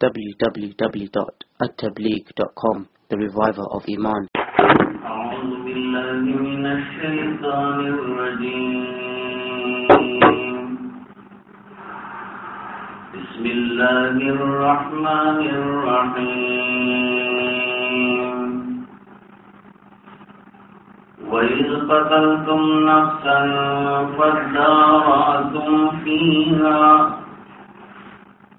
www.attableek.com The Reviver of Iman أعوذ بالله من الشيطان الرجيم بسم الله الرحمن الرحيم وإذ قتلتم نفسا فادارأتم فيها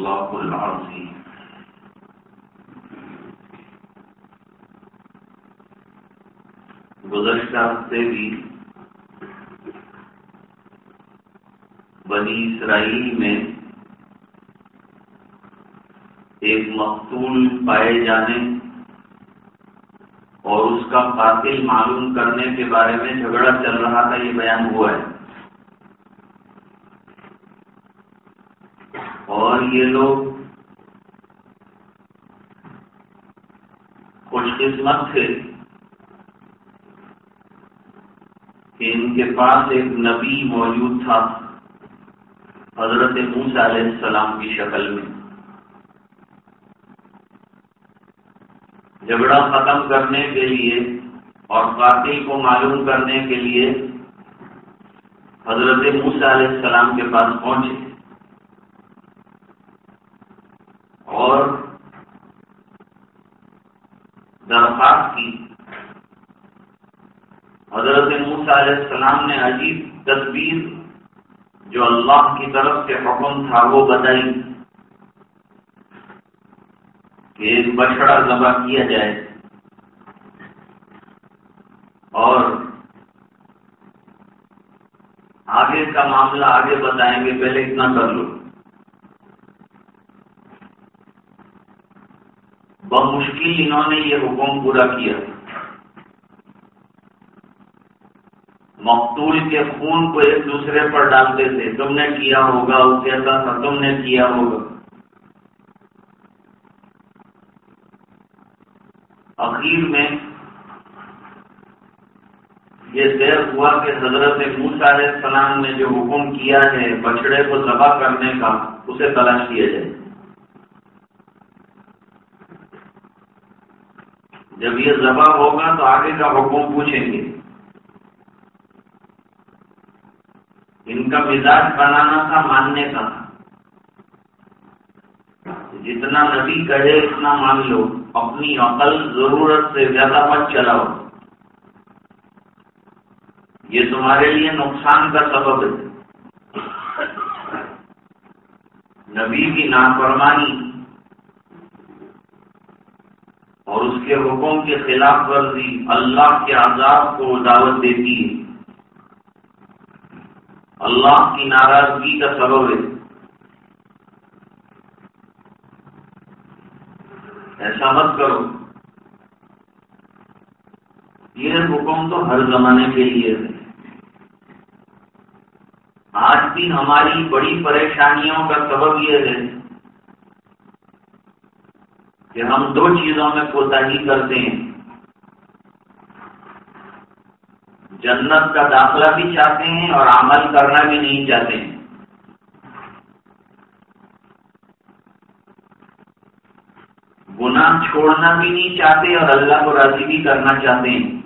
صدق الله العظيم گزشتہ ہفتے بھی بنی اسرائیل میں ایک مقتول پائے جانے اور اس کا قاتل معلوم کرنے کے بارے میں جھگڑا چل رہا تھا، یہ بیان ہوا ہے۔ اور یہ لوگ خوش قسمت تھے کہ ان کے پاس ایک نبی موجود تھا حضرت موسیٰ علیہ السلام کی شکل میں۔ جھگڑا ختم کرنے کے لیے اور قاتل کو معلوم کرنے کے لیے حضرت موسیٰ علیہ السلام کے پاس پہنچے۔ اور درخواست کی۔ حضرت موسیٰ علیہ السلام نے عجیب تصویر جو اللہ کی طرف سے حکم تھا وہ بتائی کہ ایک بچڑا ذبح کیا جائے اور آگے کا معاملہ آگے بتائیں گے، پہلے اتنا کر لو۔ بمشکل انہوں نے یہ حکم پورا کیا۔ مقتول کے خون کو ایک دوسرے پر ڈالتے تھے۔ تم نے کیا ہوگا؟ وہ کہتا تھا، تم نے کیا ہوگا؟ اخیر میں یہ طے ہوا کہ حضرت موسیٰ علیہ السلام نے جو حکم کیا ہے، بچڑے کو ذبح کرنے کا، اسے تلاش کیا جائے۔ جب یہ ذبح ہوگا تو آگے کا حکم پوچھیں گے۔ ان کا مزاج بنانا تھا، ماننے کا۔ جتنا نبی کہے، اتنا مان لو۔ اپنی عقل ضرورت سے زیادہ مت چلاؤ۔ یہ تمہارے لیے نقصان کا سبب ہے۔ نبی کی نافرمانی اور اس کے حکم کے خلاف ورزی اللہ کے عذاب کو دعوت دیتی ہے۔ اللہ کی ناراضگی کا سبب ہے۔ ایسا مت کرو۔ یہ حکم تو ہر زمانے کے لیے ہے۔ آج بھی ہماری بڑی پریشانیوں کا سبب یہ ہے۔ کہ ہم دو چیزوں میں کوتاہی کرتے ہیں۔ جنت کا داخلہ بھی چاہتے ہیں اور عمل کرنا بھی نہیں چاہتے ہیں۔ گناہ چھوڑنا بھی نہیں چاہتے اور اللہ کو راضی بھی کرنا چاہتے ہیں۔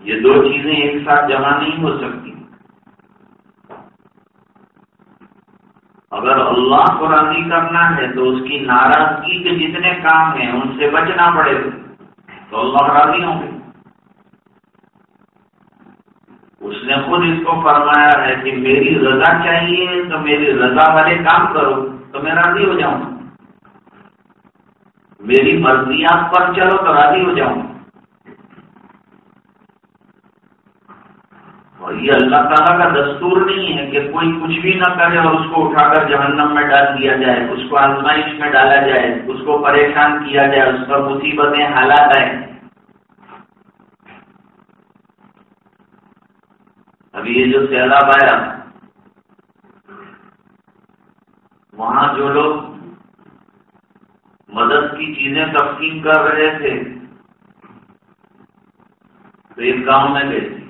یہ دو چیزیں ایک ساتھ جمع نہیں ہو سکتی۔ اگر اللہ کو راضی کرنا ہے تو اس کی ناراضگی کے جتنے کام ہیں ان سے بچنا پڑے گا، تو اللہ راضی ہوں گے۔ اس نے خود اس کو فرمایا ہے کہ میری رضا چاہیے تو میری رضا والے کام کرو، تو میں راضی ہو جاؤں۔ میری مرضیات پر چلو تو راضی ہو جاؤں اور یہ اللہ تعالیٰ کا دستور نہیں ہے کہ کوئی کچھ بھی نہ کرے اور اس کو اٹھا کر جہنم میں ڈال دیا جائے، اس کو آزمائش میں ڈالا جائے، اس کو پریشان کیا جائے، اس پر مصیبتیں حالات آئے ابھی یہ جو سیلاب آیا، وہاں جو لوگ مدد کی چیزیں تقسیم کر رہے تھے، تو ایک گاؤں میں گئے۔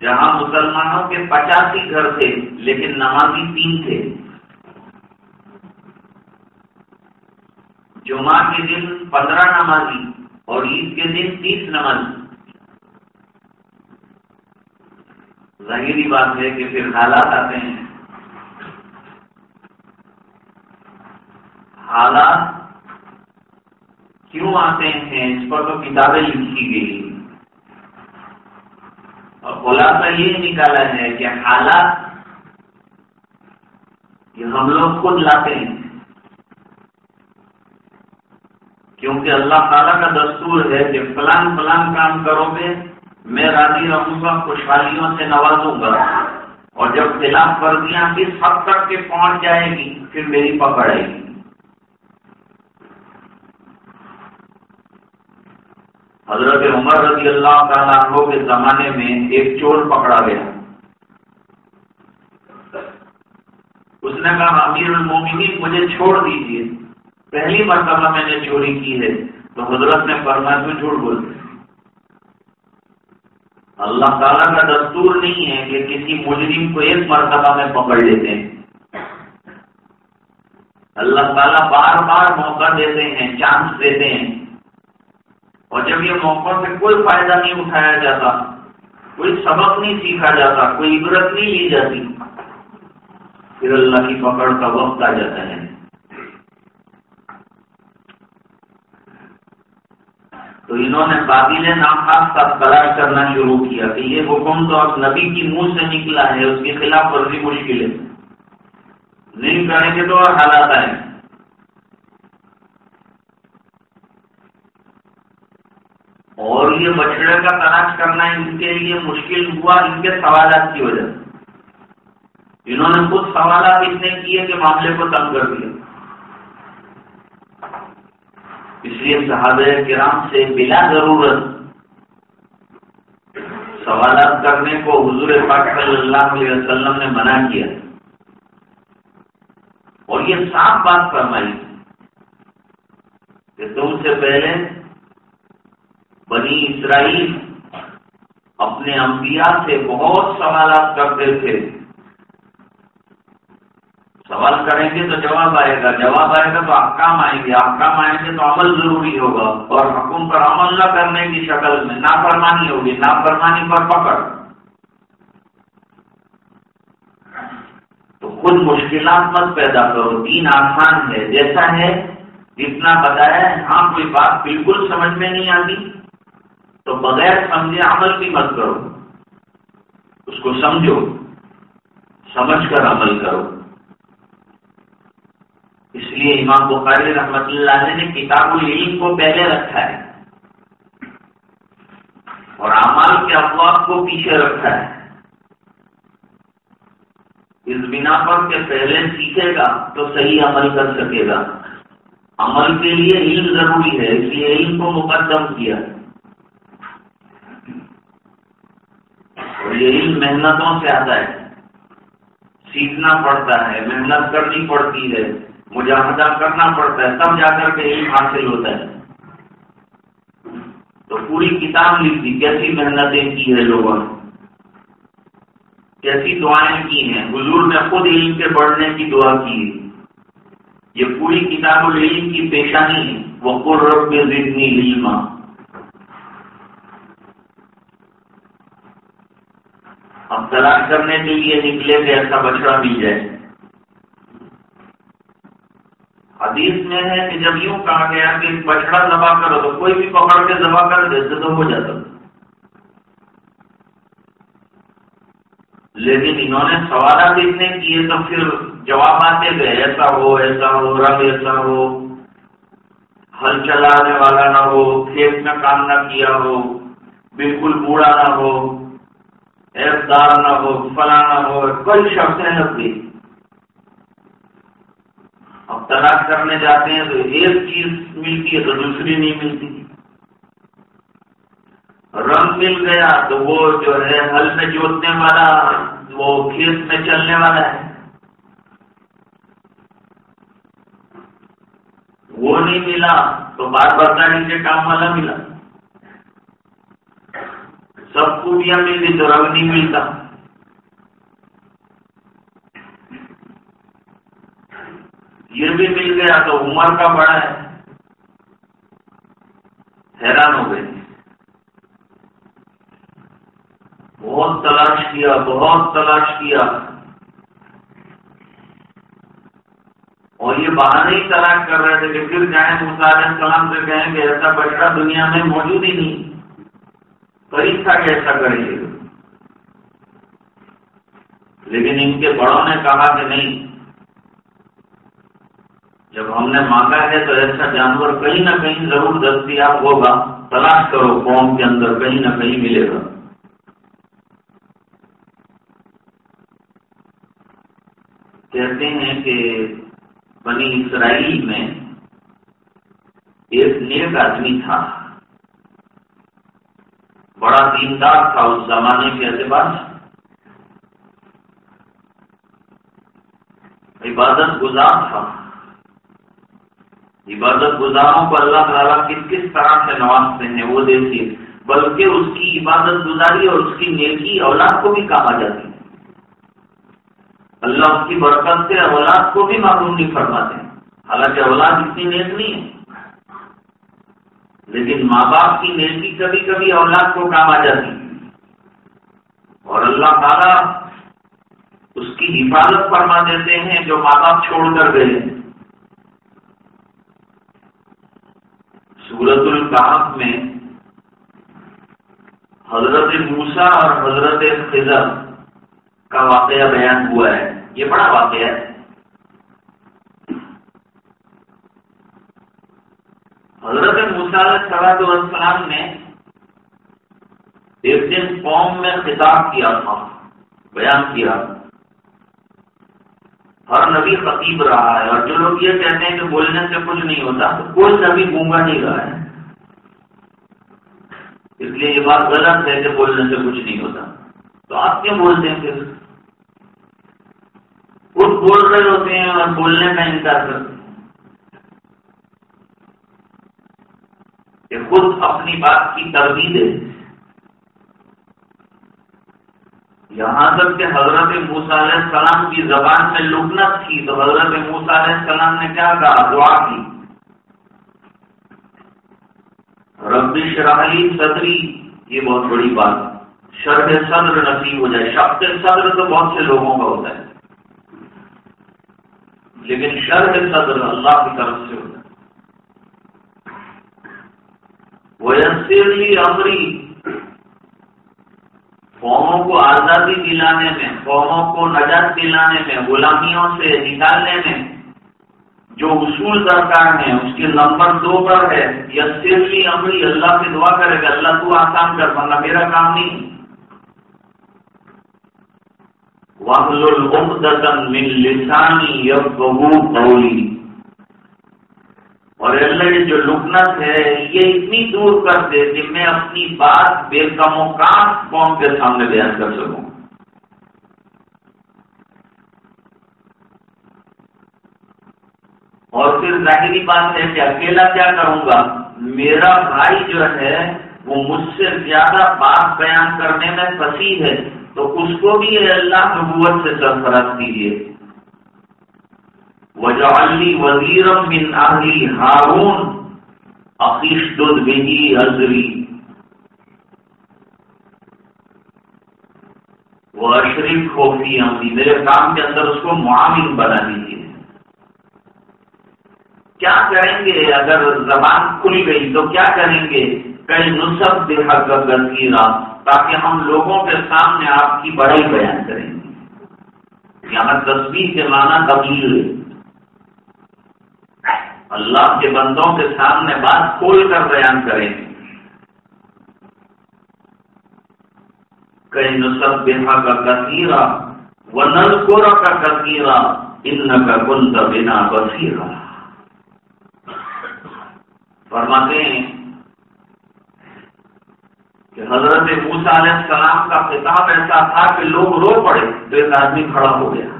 جہاں مسلمانوں کے پچاسی گھر تھے، لیکن نمازی تین تھے۔ جمعہ کے دن پندرہ نمازی اور عید کے دن تیس نمازی۔ ظاہری بات ہے کہ پھر حالات آتے ہیں۔ حالات کیوں آتے ہیں؟ اس پر تو کتابیں لکھی گئی۔ اور خلاصہ یہ نکالا ہے کہ حالات یہ ہم لوگ خود لاتے ہیں۔ کیونکہ اللہ تعالیٰ کا دستور ہے کہ فلان فلان کام کرو گے میں راضی رہوں گا، خوشحالیوں سے نوازوں گا۔ اور جب خلاف ورزیاں اس حد تک کے پہنچ جائے گی، پھر میری پکڑ آئے گی حضرت عمر رضی اللہ تعالیٰ عنہ کے زمانے میں ایک چور پکڑا گیا۔ اس نے کہا، امیر المومنین، مجھے چھوڑ دیجیے پہلی مرتبہ میں نے چوری کی ہے۔ تو حضرت نے فرمایا، تو جھوٹ بولتے اللہ تعالیٰ کا دستور نہیں ہے کہ کسی مجرم کو ایک مرتبہ میں پکڑ لیتے ہیں۔ اللہ تعالیٰ بار بار موقع دیتے ہیں، چانس دیتے ہیں۔ اور جب یہ موقع سے کوئی فائدہ نہیں اٹھایا جاتا، کوئی سبق نہیں سیکھا جاتا، کوئی عبرت نہیں لی جاتی، پھر اللہ کی پکڑ کا وقت آ جاتا ہے۔ تو انہوں نے بادل ناخاص کا تلاش کرنا شروع کیا کہ یہ حکم تو اب نبی کی منہ سے نکلا ہے، اس کے خلاف ورزی مشکل ہے نہیں کریں گے تو حالات آئیں۔ اور یہ بچڑے کا تلاش کرنا ان کے لیے مشکل ہوا، ان کے سوالات کی وجہ سے۔ انہوں نے خود سوالات اتنے کیے کہ معاملے کو تنگ کر دیا۔ اس لیے صحابہ کرام سے بلا ضرورت سوالات کرنے کو حضور پاک صلی اللہ علیہ وسلم نے منع کیا۔ اور یہ صاف بات فرمائی کہ تم سے پہلے بنی اسرائیل اپنے انبیاء سے بہت سوالات کرتے تھے۔ سوال کریں گے تو جواب آئے گا، جواب آئے گا تو احکام آئیں گے، احکام آئیں گے تو عمل ضروری ہوگا اور حکم پر عمل نہ کرنے کی شکل میں نافرمانی ہوگی، نافرمانی پر پکڑ۔ تو خود مشکلات مت پیدا کرو، دین آسان ہے، جیسا ہے جتنا بتایا ہاں کوئی بات بالکل سمجھ میں نہیں آتی۔ تو بغیر سمجھے عمل بھی مت کرو۔ اس کو سمجھو۔ سمجھ کر عمل کرو۔ اس لیے امام بخاری رحمت اللہ نے کتاب العلم کو پہلے رکھا ہے۔ اور اعمال کے افواہ کو پیچھے رکھا ہے۔ اس بنا پر کہ پہلے سیکھے گا تو صحیح عمل کر سکے گا۔ عمل کے لیے علم ضروری ہے، اس لیے علم کو مقدم کیا۔ اور یہ علم محنتوں سے آتا ہے۔ سیکھنا پڑتا ہے، محنت کرنی پڑتی ہے، مجاہدہ کرنا پڑتا ہے، تب جا کر کے علم حاصل ہوتا ہے۔ تو پوری کتاب لکھ دی کیسی محنتیں کی ہے لوگوں نے؟ کیسی دعائیں کی ہیں؟ حضور نے خود علم کے بڑھنے کی دعا کی ہے۔ یہ پوری کتاب العلم کی پیشانی ہے۔ وہ قرب زدنی علما۔ اب تلاش کرنے کے لیے نکلے کہ ایسا بچڑا مل جائے۔ حدیث میں ہے کہ جب یوں کہا گیا کہ بچڑا دبا کرو تو کوئی بھی پکڑ کے دبا کر دیتے تو ہو جاتا۔ لیکن انہوں نے سوالات اتنے کیے تو پھر جواب آتے گئے، ایسا ہو ایسا ہو، رنگ ایسا ہو، ہل چلانے والا نہ ہو، کھیت میں کام نہ کیا ہو، بالکل بوڑھا نہ ہو۔ ایفدار نہ ہو فلانا ہو، کوئی شخص ہے نقلی اب تلاش کرنے جاتے ہیں تو ایک چیز ملتی ہے تو دوسری نہیں ملتی۔ رنگ مل گیا تو وہ جو ہے ہل میں جوتنے والا، وہ کھیت میں چلنے والا ہے۔ وہ نہیں ملا تو بات برداری کے کام والا ملا۔ سب خوبیاں ملی تو رنگ نہیں ملتا۔ یہ بھی مل گیا تو عمر کا بڑا ہے۔ حیران ہو گئے۔ بہت تلاش کیا، بہت تلاش کیا۔ اور یہ باہر ہی تلاش کر رہے تھے کہ پھر جائیں علیہ السلام سے کہیں کہ ایسا بچڑا دنیا میں موجود ہی نہیں۔ قریب تھا کہ ایسا کریں گے؟ لیکن ان کے بڑوں نے کہا کہ نہیں، جب ہم نے مانگا ہے تو ایسا جانور کہیں نہ کہیں ضرور دستیاب ہوگا، تلاش کرو قوم کے اندر کہیں نہ کہیں ملے گا۔ کہتے ہیں کہ بنی اسرائیل میں ایک نیک آدمی تھا۔ بڑا دیندار تھا اس زمانے کے اعتبار عبادت گزار تھا۔ عبادت گزاروں کو اللہ تعالیٰ کس کس طرح سے نوازتے ہیں وہ دیکھیے۔ بلکہ اس کی عبادت گزاری اور اس کی نیکی اولاد کو بھی کہا جاتی۔ ہے اللہ اس کی برکت سے اولاد کو بھی معلوم نہیں فرماتے۔ حالانکہ اولاد اتنی نیک نہیں ہے۔ لیکن ماں باپ کی نیکی کبھی کبھی اولاد کو کام آ جاتی اور اللہ تعالیٰ اس کی حفاظت فرما دیتے ہیں جو ماں باپ چھوڑ کر گئے۔ سورت القاف میں حضرت موسا اور حضرت خزر کا واقعہ بیان ہوا ہے۔ یہ بڑا واقعہ ہے حضرت صلاحت السلام نے ایک دن قوم میں خطاب کیا تھا، بیان کیا۔ ہر نبی خطیب رہا ہے، اور جو لوگ یہ کہتے ہیں کہ بولنے سے کچھ نہیں ہوتا، تو کوئی نبی گونگا نہیں رہا ہے۔ اس لیے یہ بات غلط ہے کہ بولنے سے کچھ نہیں ہوتا۔ تو آپ کیوں بولتے ہیں پھر؟ خود بول رہے ہوتے ہیں اور بولنے کا انکار کرتے ہیں۔ کہ خود اپنی بات کی تردید ہے۔ یہاں تک کہ حضرت علیہ السلام کی زبان میں لکنت تھی تو حضرت علیہ السلام نے کیا کہا؟ دعا کی۔ ربی شراہی صدری، یہ بہت بڑی بات۔ شرح صدر نصیب ہو جائے۔ شخص صدر تو بہت سے لوگوں کا ہوتا ہے۔ لیکن شرح صدر اللہ کی طرف سے ہوتا ہے۔ امری قوموں کو آزادی دلانے میں، قوموں کو نجات دلانے میں، غلامیوں سے نکالنے میں جو اصول درکار ہیں، اس کے نمبر دو پر ہے۔ یا صرفی عمری اللہ سے دعا کرے گا۔ اللہ، تو آسان کر، ورنہ میرا کام نہیں۔ من لسانی قولی اور اللہ یہ جو لکنت ہے، یہ اتنی دور کر دے کہ میں اپنی بات بے کم و کام قوم کے سامنے بیان کر سکوں۔ اور پھر ظاہری بات ہے کہ اکیلا کیا کروں گا؟ میرا بھائی جو ہے، وہ مجھ سے زیادہ بات بیان کرنے میں پسی ہے، تو اس کو بھی اللہ نبوت سے سرفراز کیجیے وجعلی وزیرم من اہلی ہارون اقیشدد بہی ازری وہ اشریف خوفی امری میرے کام کے اندر اس کو معامل بنا دیجیے کیا کریں گے اگر زبان کھل گئی تو کیا کریں گے؟ کئی نصب بے حقت کی تاکہ ہم لوگوں کے سامنے آپ کی بڑائی بیان کریں۔ گے یہاں تصویر کے معنی تبدیل ہے۔ اللہ کے بندوں کے سامنے بات کھول کر بیان کریں۔ کئی نصب کا کثیرا و نلکورا کا کثیرا ان کا کنت بنا بصیرا فرماتے ہیں کہ حضرت موسا علیہ السلام کا خطاب ایسا تھا کہ لوگ رو پڑے، تو ایک آدمی کھڑا ہو گیا۔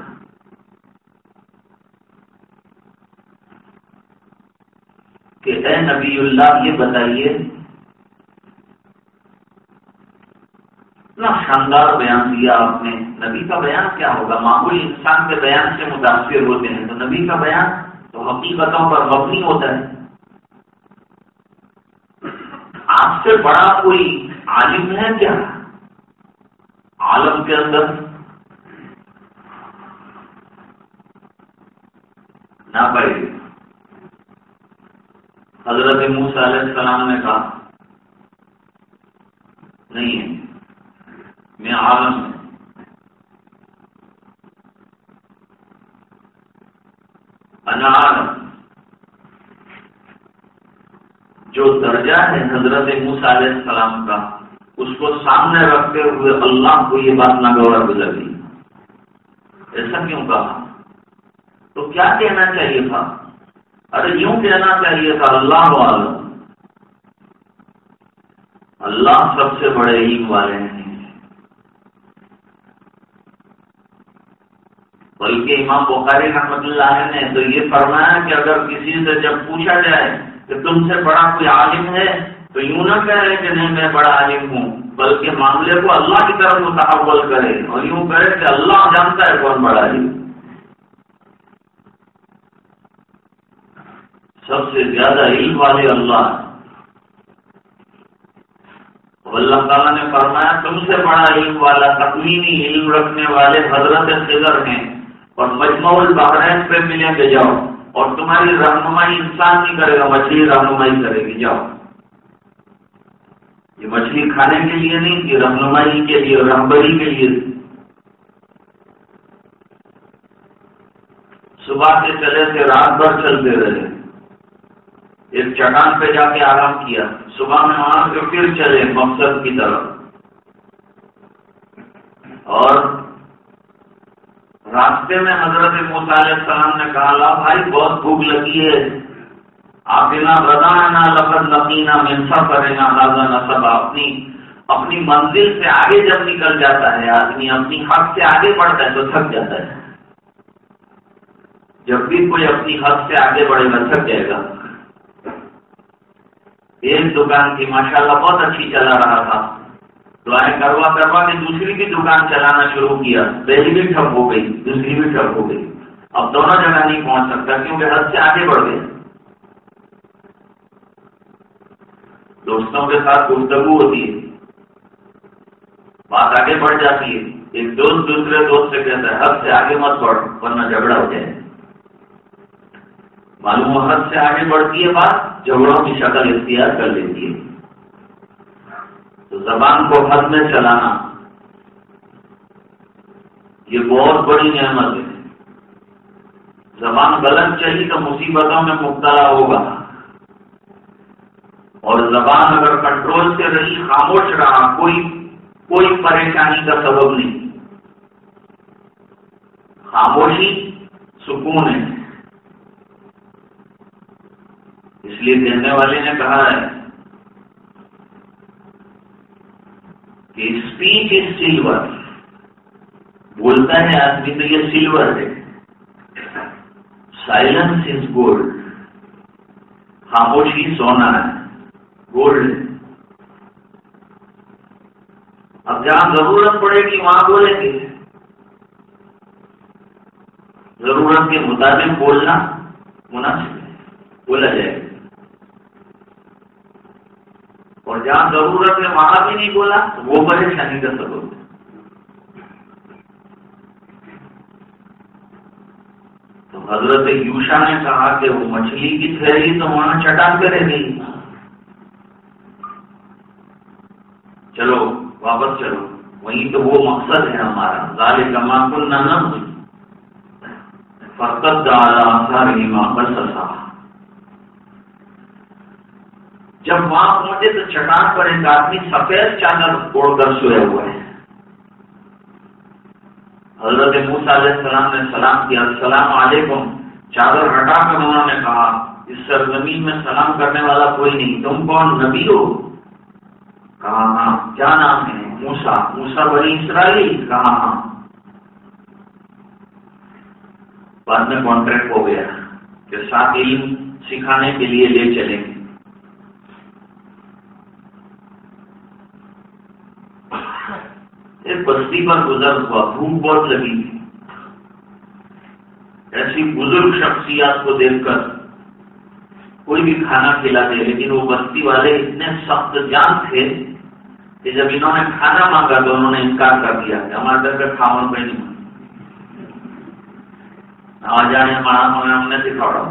کہ اے نبی اللہ، یہ بتائیے، اتنا شاندار بیان دیا آپ نے۔ نبی کا بیان کیا ہوگا؟ معمولی انسان کے بیان سے متاثر ہوتے ہیں۔ تو نبی کا بیان تو حقیقتوں پر مبنی ہوتا ہے۔ آپ سے بڑا کوئی عالم ہے کیا؟ عالم کے اندر۔ نہ پڑے حضرت موسیٰ علیہ السلام نے کہا، نہیں ہے، میں عالم ہوں۔ عالم۔ جو درجہ ہے حضرت موسیٰ علیہ السلام کا، اس کو سامنے رکھتے ہوئے اللہ کو یہ بات ناگوار گزری ایسا کیوں کہا؟ تو کیا کہنا چاہیے تھا؟ ارے یوں کہنا چاہیے تھا، اللہ عالم اللہ سب سے بڑے علم والے ہیں۔ بلکہ امام بخاری رحمت اللہ نے تو یہ فرمایا کہ اگر کسی سے جب پوچھا جائے کہ تم سے بڑا کوئی عالم ہے، تو یوں نہ کہے کہ نہیں، میں بڑا عالم ہوں، بلکہ معاملے کو اللہ کی طرف متحول کرے اور یوں کرے کہ اللہ جانتا ہے کون بڑا علم سب سے زیادہ علم والے اللہ اللہ تعالیٰ نے فرمایا، تم سے بڑا علم والا تکمینی علم رکھنے والے حضرت خضر ہیں۔ اور مجموع البحرین پہ ملیں گے، جاؤ۔ اور تمہاری رہنمائی انسان نہیں کرے گا، مچھلی رہنمائی کرے گی، جاؤ۔ یہ مچھلی کھانے کے لیے نہیں تھی رہنمائی کے لیے، رہبری کے لیے۔ صبح سے چلے تھے، رات بھر چلتے رہے۔ ایک چٹان پہ جا کے آرام کیا۔ صبح میں وہاں سے پھر چلے مقصد کی طرف۔ اور راستے میں حضرت علیہ السلام نے کہا، لا بھائی، بہت بھوک لگی ہے۔ آپ بنا نہ لفظ نقینہ منصا کرے نہ لازا نصب۔ اپنی اپنی منزل سے آگے جب نکل جاتا ہے، آدمی اپنی حق سے آگے بڑھتا ہے تو تھک جاتا ہے۔ جب بھی کوئی اپنی حق سے آگے بڑھے گا، تھک جائے گا۔ ایک دکان کی ماشاءاللہ بہت اچھی چلا رہا تھا۔ دعائیں کروا کروا کے دوسری بھی دکان چلانا شروع کیا۔ پہلی بھی ٹھپ ہو گئی، دوسری بھی ٹھپ ہو گئی۔ اب دونوں جگہ نہیں پہنچ سکتا کیونکہ حد سے آگے بڑھ گئے۔ دوستوں کے ساتھ گفتگو ہوتی ہے۔ بات آگے بڑھ جاتی ہے۔ ایک دوست دوسرے دوست سے کہتا ہے، حد سے آگے مت بڑھ، ورنہ جھگڑا ہو جائے۔ معلوم حد سے آگے بڑھتی ہے بات جھگڑوں کی شکل اختیار کر لیتی ہے۔ تو زبان کو حد میں چلانا، یہ بہت بڑی نعمت ہے۔ زبان غلط چلی تو مصیبتوں میں مبتلا ہوگا۔ اور زبان اگر کنٹرول سے رہی، خاموش رہا، کوئی کوئی پریشانی کا سبب نہیں۔ خاموشی، سکون ہے۔ اس لیے کہنے والے نے کہا ہے کہ اسپیچ از سلور بولتا ہے آدمی تو یہ سلور ہے. سائلنس از گولڈ خاموشی سونا ہے. گولڈ اب جہاں ضرورت پڑے گی وہاں بولیں گے. ضرورت کے مطابق بولنا مناسب ہے. بولا جائے گا. اور جہاں ضرورت ہے وہاں بھی نہیں بولا، وہ پریشانی کا سبب ہے۔ تو حضرت یوشا نے کہا کہ وہ مچھلی کی تھیلی تو وہاں چٹان پہ رہ گئی چلو، واپس چلو۔ وہیں تو وہ مقصد ہے ہمارا۔ ظال کما کل نہ فرقت ڈالا سارے ماں پر سسا جب وہاں پہنچے تو چٹان پر ایک آدمی سفید چادر اوڑھ کر سویا ہوا ہے حضرت موسیٰ علیہ السلام نے سلام کیا۔ السلام علیکم۔ چادر ہٹا کر انہوں نے کہا، اس سرزمین میں سلام کرنے والا کوئی نہیں، تم کون؟ نبی ہو۔ کہا ہاں۔ کیا نام ہے؟ موسا موسا بڑی اسرائیل۔ کہا ہاں۔ بعد میں کانٹریکٹ ہو گیا کہ سات علم سکھانے کے لیے لے چلیں۔ گے ایک بستی پر گزر ہوا، بھوک بہت لگی۔ تھی ایسی بزرگ شخصیات کو دیکھ کر کوئی بھی کھانا کھلا دے، لیکن وہ بستی والے اتنے سخت جان تھے کہ جب انہوں نے کھانا مانگا تو انہوں نے انکار کر دیا کہ ہمارے گھر کا کھاون پہ نہیں آ جانے ہمارا ہم نے سکھاڑا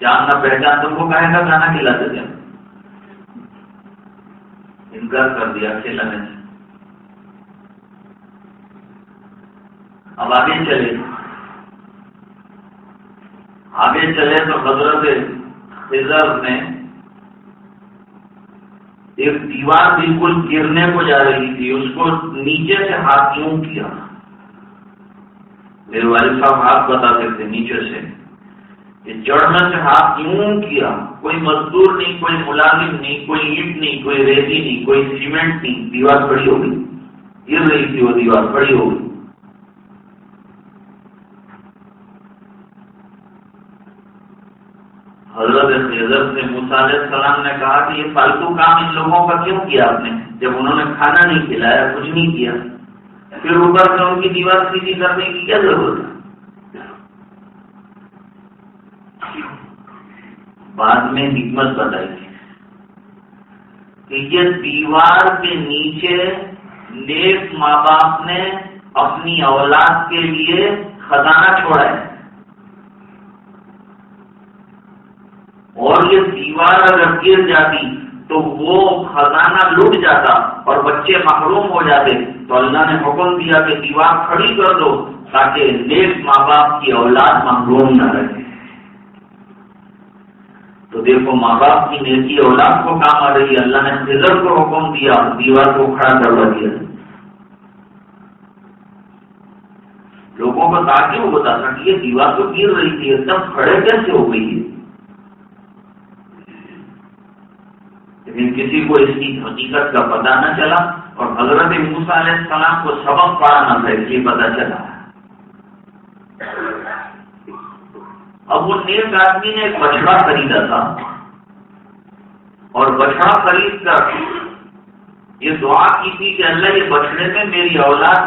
جاننا پہچان تم کو کہے گا، کھانا کھلاتے تھے انکار کر دیا کھیلانے سے اب آگے چلے۔ آگے چلے تو حضرت خضر نے ایک دیوار بالکل گرنے کو جا رہی تھی، اس کو نیچے سے ہاتھ کیوں کیا؟ میرے والد صاحب ہاتھ بتاتے تھے نیچے سے۔ چڑھنے سے ہاتھ کیوں کیا؟ کوئی مزدور نہیں، کوئی ملازم نہیں، کوئی اینٹ نہیں، کوئی ریتی نہیں، کوئی سیمنٹ نہیں، دیوار کھڑی ہو گئی گر رہی تھی وہ دیوار کھڑی ہو گئی حضرت خضر سے علیہ السلام نے کہا کہ یہ فالتو کام ان لوگوں کا کیوں کیا آپ نے؟ جب انہوں نے کھانا نہیں کھلایا، کچھ نہیں کیا۔ پھر اوپر سے ان کی دیوار سیدھی کرنے کی کیا ضرورت ہے؟ بعد میں حکمت بتائی کہ یہ دیوار کے نیچے نیک ماں باپ نے اپنی اولاد کے لیے خزانہ چھوڑا ہے۔ اور یہ دیوار اگر گر جاتی تو وہ خزانہ لوٹ جاتا اور بچے محروم ہو جاتے۔ تو اللہ نے حکم دیا کہ دیوار کھڑی کر دو تاکہ نیک ماں باپ کی اولاد محروم نہ رہے۔ تو دیکھو، ماں باپ کی نیکی، اولاد کو کام آ رہی ہے، اللہ نے فضر کو حکم دیا دیوار کو کھڑا کروا دیا۔ لوگوں کو تاکہ وہ بتا سکتی یہ دیوار تو گر رہی تھی ایک دم کھڑے کیسے ہو گئی ہے لیکن کسی کو اس کی حقیقت کا پتہ نہ چلا، اور حضرت موسا علیہ السلام کو سبق پڑا نہ تھا، اس لیے پتا چلا۔ اب وہ نیک آدمی نے ایک بچڑا خریدا تھا۔ اور بچڑا خرید کر یہ دعا کی تھی کہ اللہ یہ بچڑے میں میری اولاد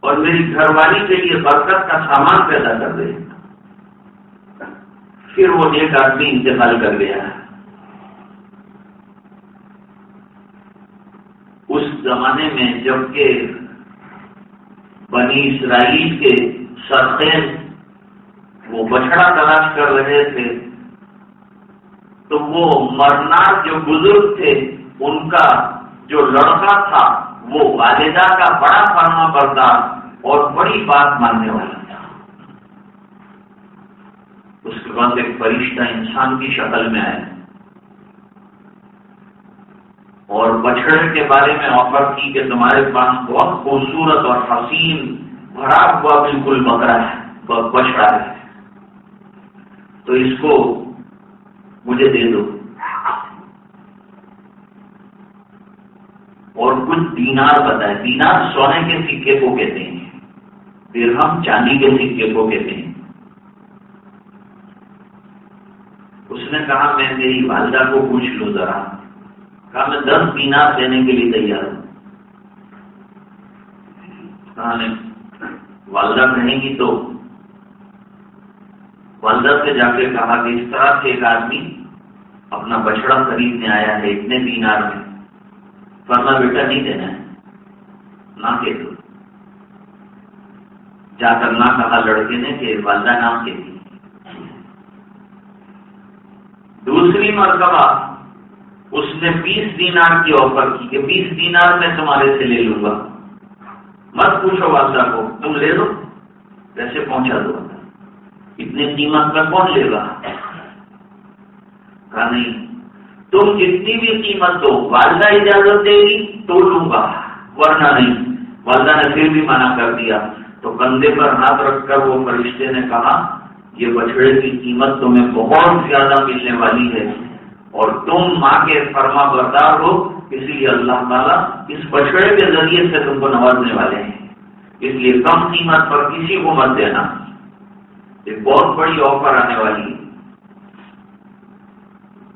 اور میری گھر والی کے لیے برکت کا سامان پیدا کر دے۔ پھر وہ نیک آدمی انتقال کر گیا۔ اس زمانے میں جبکہ بنی اسرائیل کے سرخیز وہ بچڑا تلاش کر رہے تھے۔ تو وہ مرنا جو بزرگ تھے، ان کا جو لڑکا تھا، وہ والدہ کا بڑا فرما بردار اور بڑی بات ماننے والا تھا۔ اس کے بعد ایک فرشتہ انسان کی شکل میں آئے اور بچڑے کے بارے میں آفر کی کہ تمہارے پاس بہت خوبصورت اور حسین، بھرا ہوا بالکل بکرا ہے بچڑا ہے۔ تو اس کو مجھے دے دو۔ اور کچھ دینار بتائے دینار سونے کے سکے کو کہتے ہیں۔ پھر ہم چاندی کے سکے کو کہتے ہیں۔ اس نے کہا، میں میری والدہ کو پوچھ لوں ذرا۔ کہا، میں دس دینار دینے کے لیے تیار ہوں۔ کہا والدہ کہیں گی تو والدہ سے جا کے کہا کہ اس طرح سے ایک آدمی اپنا بچڑا خریدنے آیا ہے، اتنے دینار میں۔ فرما، بیٹا، نہیں دینا ہے۔ نہ کہ جا کر نہ کہا لڑکے نے کہ والدہ نام کے دی۔ دوسری مرتبہ اس نے بیس دینار کی آفر کی کہ بیس دینار میں تمہارے سے لے لوں گا۔ مت پوچھو والدہ کو، تم لے لو ویسے پہنچا دو۔ اتنی قیمت میں کون لے گا؟ کہا نہیں، تم جتنی بھی قیمت دو، والدہ اجازت دے گی تو لوں گا، ورنہ نہیں۔ والدہ نے پھر بھی منع کر دیا۔ تو کندھے پر ہاتھ رکھ کر وہ فرشتے نے کہا، یہ بچڑے کی قیمت تمہیں بہت زیادہ ملنے والی ہے۔ اور تم ماں کے فرما بردار ہو، اس لیے اللہ تعالیٰ اس بچڑے کے ذریعے سے تم کو نوازنے والے ہیں۔ اس لیے کم قیمت پر کسی کو مت دینا۔ ایک بہت بڑی آفر آنے والی۔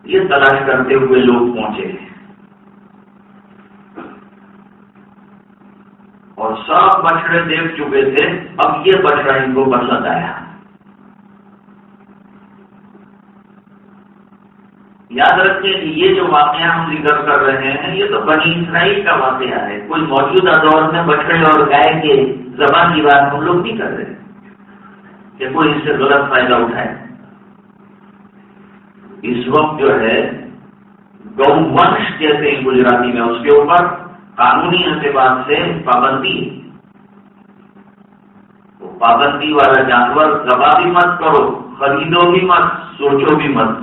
یہ تلاش کرتے ہوئے لوگ پہنچے۔ اور سب بچڑے دیکھ چکے تھے۔ اب یہ بچڑا ان کو پسند آیا۔ یاد رکھیں کہ یہ جو واقعہ ہم ذکر کر رہے ہیں، یہ تو بنی اسرائیل کا واقعہ ہے۔ کوئی موجودہ دور میں بچڑے اور گائے کے زبان کی بات ہم لوگ نہیں کر رہے۔ کہ کوئی اس سے غلط فائدہ اٹھائے اس وقت جو ہے گو ونش کہتے ہیں گجراتی میں، اس کے اوپر قانونی اعتبار سے پابندی پابندی والا جانور دبا بھی مت کرو، خریدو بھی مت، سوچو بھی مت۔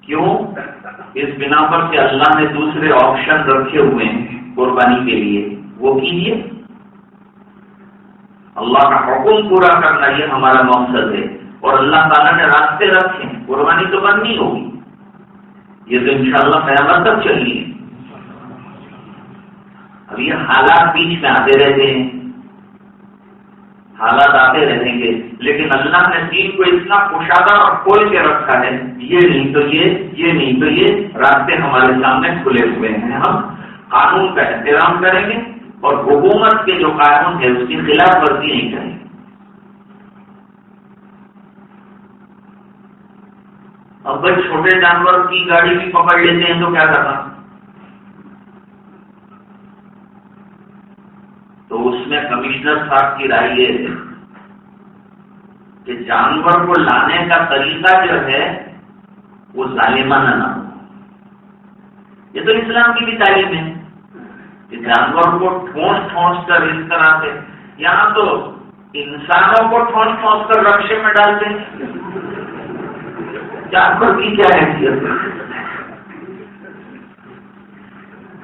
کیوں؟ اس بنا پر کہ اللہ نے دوسرے آپشن رکھے ہوئے ہیں قربانی کے لیے۔ وہ کیجیے۔ اللہ کا حکم پورا کرنا یہ ہمارا مقصد ہے۔ اور اللہ تعالیٰ نے راستے رکھے ہیں۔ قربانی تو بند نہیں ہوگی۔ یہ تو انشاءاللہ شاء اللہ تک چل ہے اب یہ حالات بیچ میں آتے رہتے ہیں۔ حالات آتے رہیں گے۔ لیکن اللہ نے دین کو اتنا کشادہ اور کھول کے رکھا ہے۔ یہ نہیں تو یہ یہ نہیں تو یہ۔ راستے ہمارے سامنے کھلے ہوئے ہیں۔ ہم قانون کا احترام کریں گے۔ اور حکومت کے جو قانون ہے، اس کی خلاف ورزی نہیں کریں۔ اب بھائی چھوٹے جانور کی گاڑی بھی پکڑ لیتے ہیں تو کیا کرنا؟ تو اس میں کمشنر صاحب کی رائے یہ ہے کہ جانور کو لانے کا طریقہ جو ہے، وہ ظالمانہ نہ ہو۔ یہ تو اسلام کی بھی تعلیم ہے۔ کہ جانور کو ٹھونس ٹھونس کر اس طرح سے۔ یہاں تو انسانوں کو ٹھونس ٹھونس کر رقشے میں ڈالتے ہیں۔ جانور کی کیا حیثیت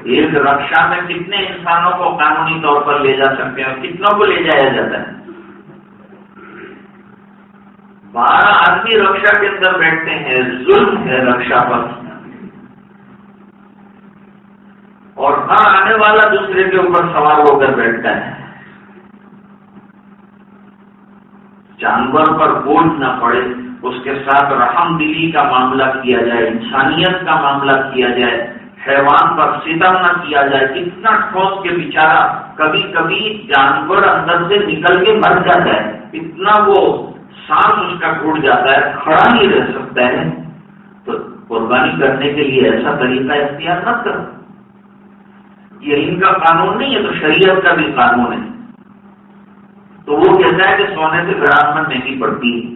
ایک رکشا میں کتنے انسانوں کو قانونی طور پر لے جا سکتے ہیں اور کتنوں کو لے جایا جاتا ہے؟ بارہ آدمی رکشا کے اندر بیٹھتے ہیں، ظلم ہے رکشا پر۔ اور ہر آنے والا دوسرے کے اوپر سوار ہو کر بیٹھتا ہے۔ جانور پر بوجھ نہ پڑے، اس کے ساتھ رحم دلی کا معاملہ کیا جائے، انسانیت کا معاملہ کیا جائے، حیوان پر ستم نہ کیا جائے، اتنا ٹھوس کے بیچارہ کبھی کبھی جانور اندر سے نکل کے مر جاتا ہے۔ اتنا وہ سانس اس کا ٹوٹ جاتا ہے، کھڑا نہیں رہ سکتا ہے۔ تو قربانی کرنے کے لیے ایسا طریقہ اختیار نہ کرو۔ یہ ان کا قانون نہیں ہے تو شریعت کا بھی قانون ہے۔ تو وہ کہتا ہے کہ سونے سے گراس نہیں پڑتی۔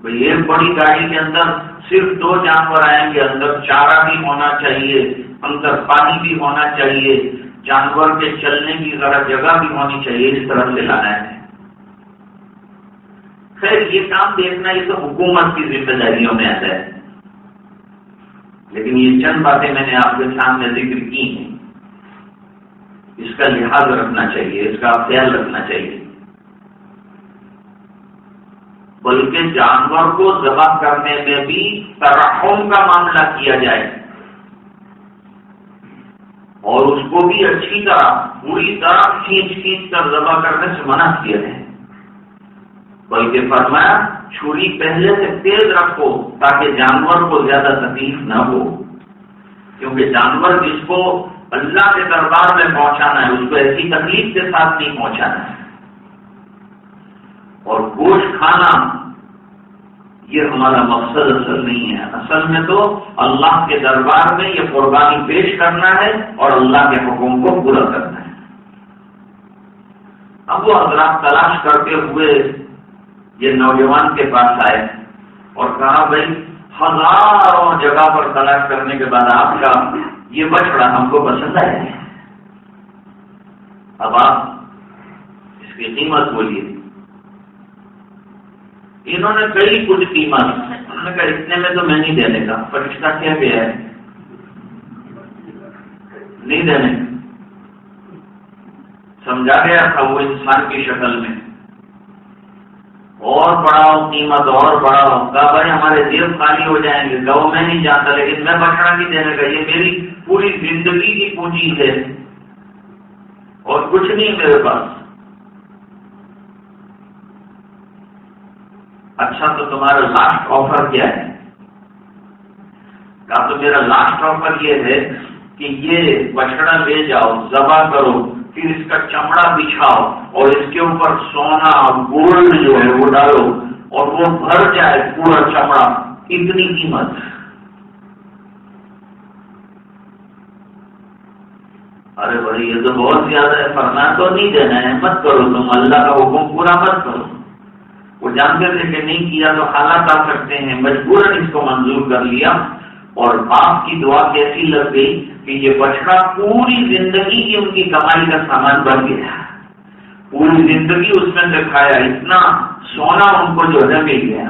بھائی ایک بڑی گاڑی کے اندر صرف دو جانور آئیں گے، اندر چارہ بھی ہونا چاہیے، اندر پانی بھی ہونا چاہیے، جانور کے چلنے کی ذرا جگہ بھی ہونی چاہیے اس طرح سے لانا ہے۔ خیر، یہ کام دیکھنا یہ تو حکومت کی ذمہ داریوں میں آتا ہے۔ لیکن یہ چند باتیں میں نے آپ کے سامنے ذکر کی ہیں۔ اس کا لحاظ رکھنا چاہیے، اس کا خیال رکھنا چاہیے۔ بلکہ جانور کو ذبح کرنے میں بھی ترحم کا معاملہ کیا جائے اور اس کو بھی اچھی طرح، پوری طرح کھینچ کھینچ کر ذبح کرنے سے منع کیا ہے بلکہ فرمایا چھری پہلے سے تیز رکھو تاکہ جانور کو زیادہ تکلیف نہ ہو۔ کیونکہ جانور جس کو اللہ کے دربار میں پہنچانا ہے، اس کو ایسی تکلیف کے ساتھ نہیں پہنچانا ہے۔ اور گوشت کھانا، یہ ہمارا مقصد اصل نہیں ہے۔ اصل میں تو اللہ کے دربار میں یہ قربانی پیش کرنا ہے اور اللہ کے حکم کو پورا کرنا ہے۔ اب وہ حضرات تلاش کرتے ہوئے یہ نوجوان کے پاس آئے اور کہا، بھائی، ہزاروں جگہ پر تلاش کرنے کے بعد آپ کا یہ بچڑا ہم کو پسند آئے اب آپ اس کی قیمت بولیے۔ انہوں نے کئی کچھ قیمت۔ انہوں نے کہا، اتنے میں تو میں نہیں دینے کا۔ فرشتہ کیا گیا ہے؟ نہیں دینے۔ سمجھا گیا تھا وہ انسان کی شکل میں۔ اور بڑھاؤ قیمت اور بڑھاؤ کہا بھائی ہمارے جیب خالی ہو جائیں گے۔ کہ میں نہیں جانتا لیکن میں بچڑا نہیں دینے کا یہ میری پوری زندگی کی پونجی ہے۔ اور کچھ نہیں میرے پاس۔ اچھا تو تمہارا لاسٹ آفر کیا ہے؟ کہا تو میرا لاسٹ آفر یہ ہے کہ یہ بچڑا لے جاؤ، ذبح کرو۔ پھر اس کا چمڑا بچھاؤ اور اس کے اوپر سونا گولڈ جو ہے وہ ڈالو اور وہ بھر جائے پورا چمڑا. اتنی قیمت. ارے بھائی یہ تو بہت زیادہ ہے. فرنا تو نہیں دینا ہے. مت کرو تم. اللہ کا حکم پورا مت کرو. وہ جانتے تھے کہ نہیں کیا تو حالات آ سکتے ہیں. مجبوراً اس کو منظور کر لیا اور باپ کی دعا کیسی لگ گئی؟ کہ یہ بچڑا پوری زندگی کی ان کی کمائی کا سامان بن گیا پوری زندگی اس میں دکھایا، اتنا سونا ان کو جو ہے مل گیا۔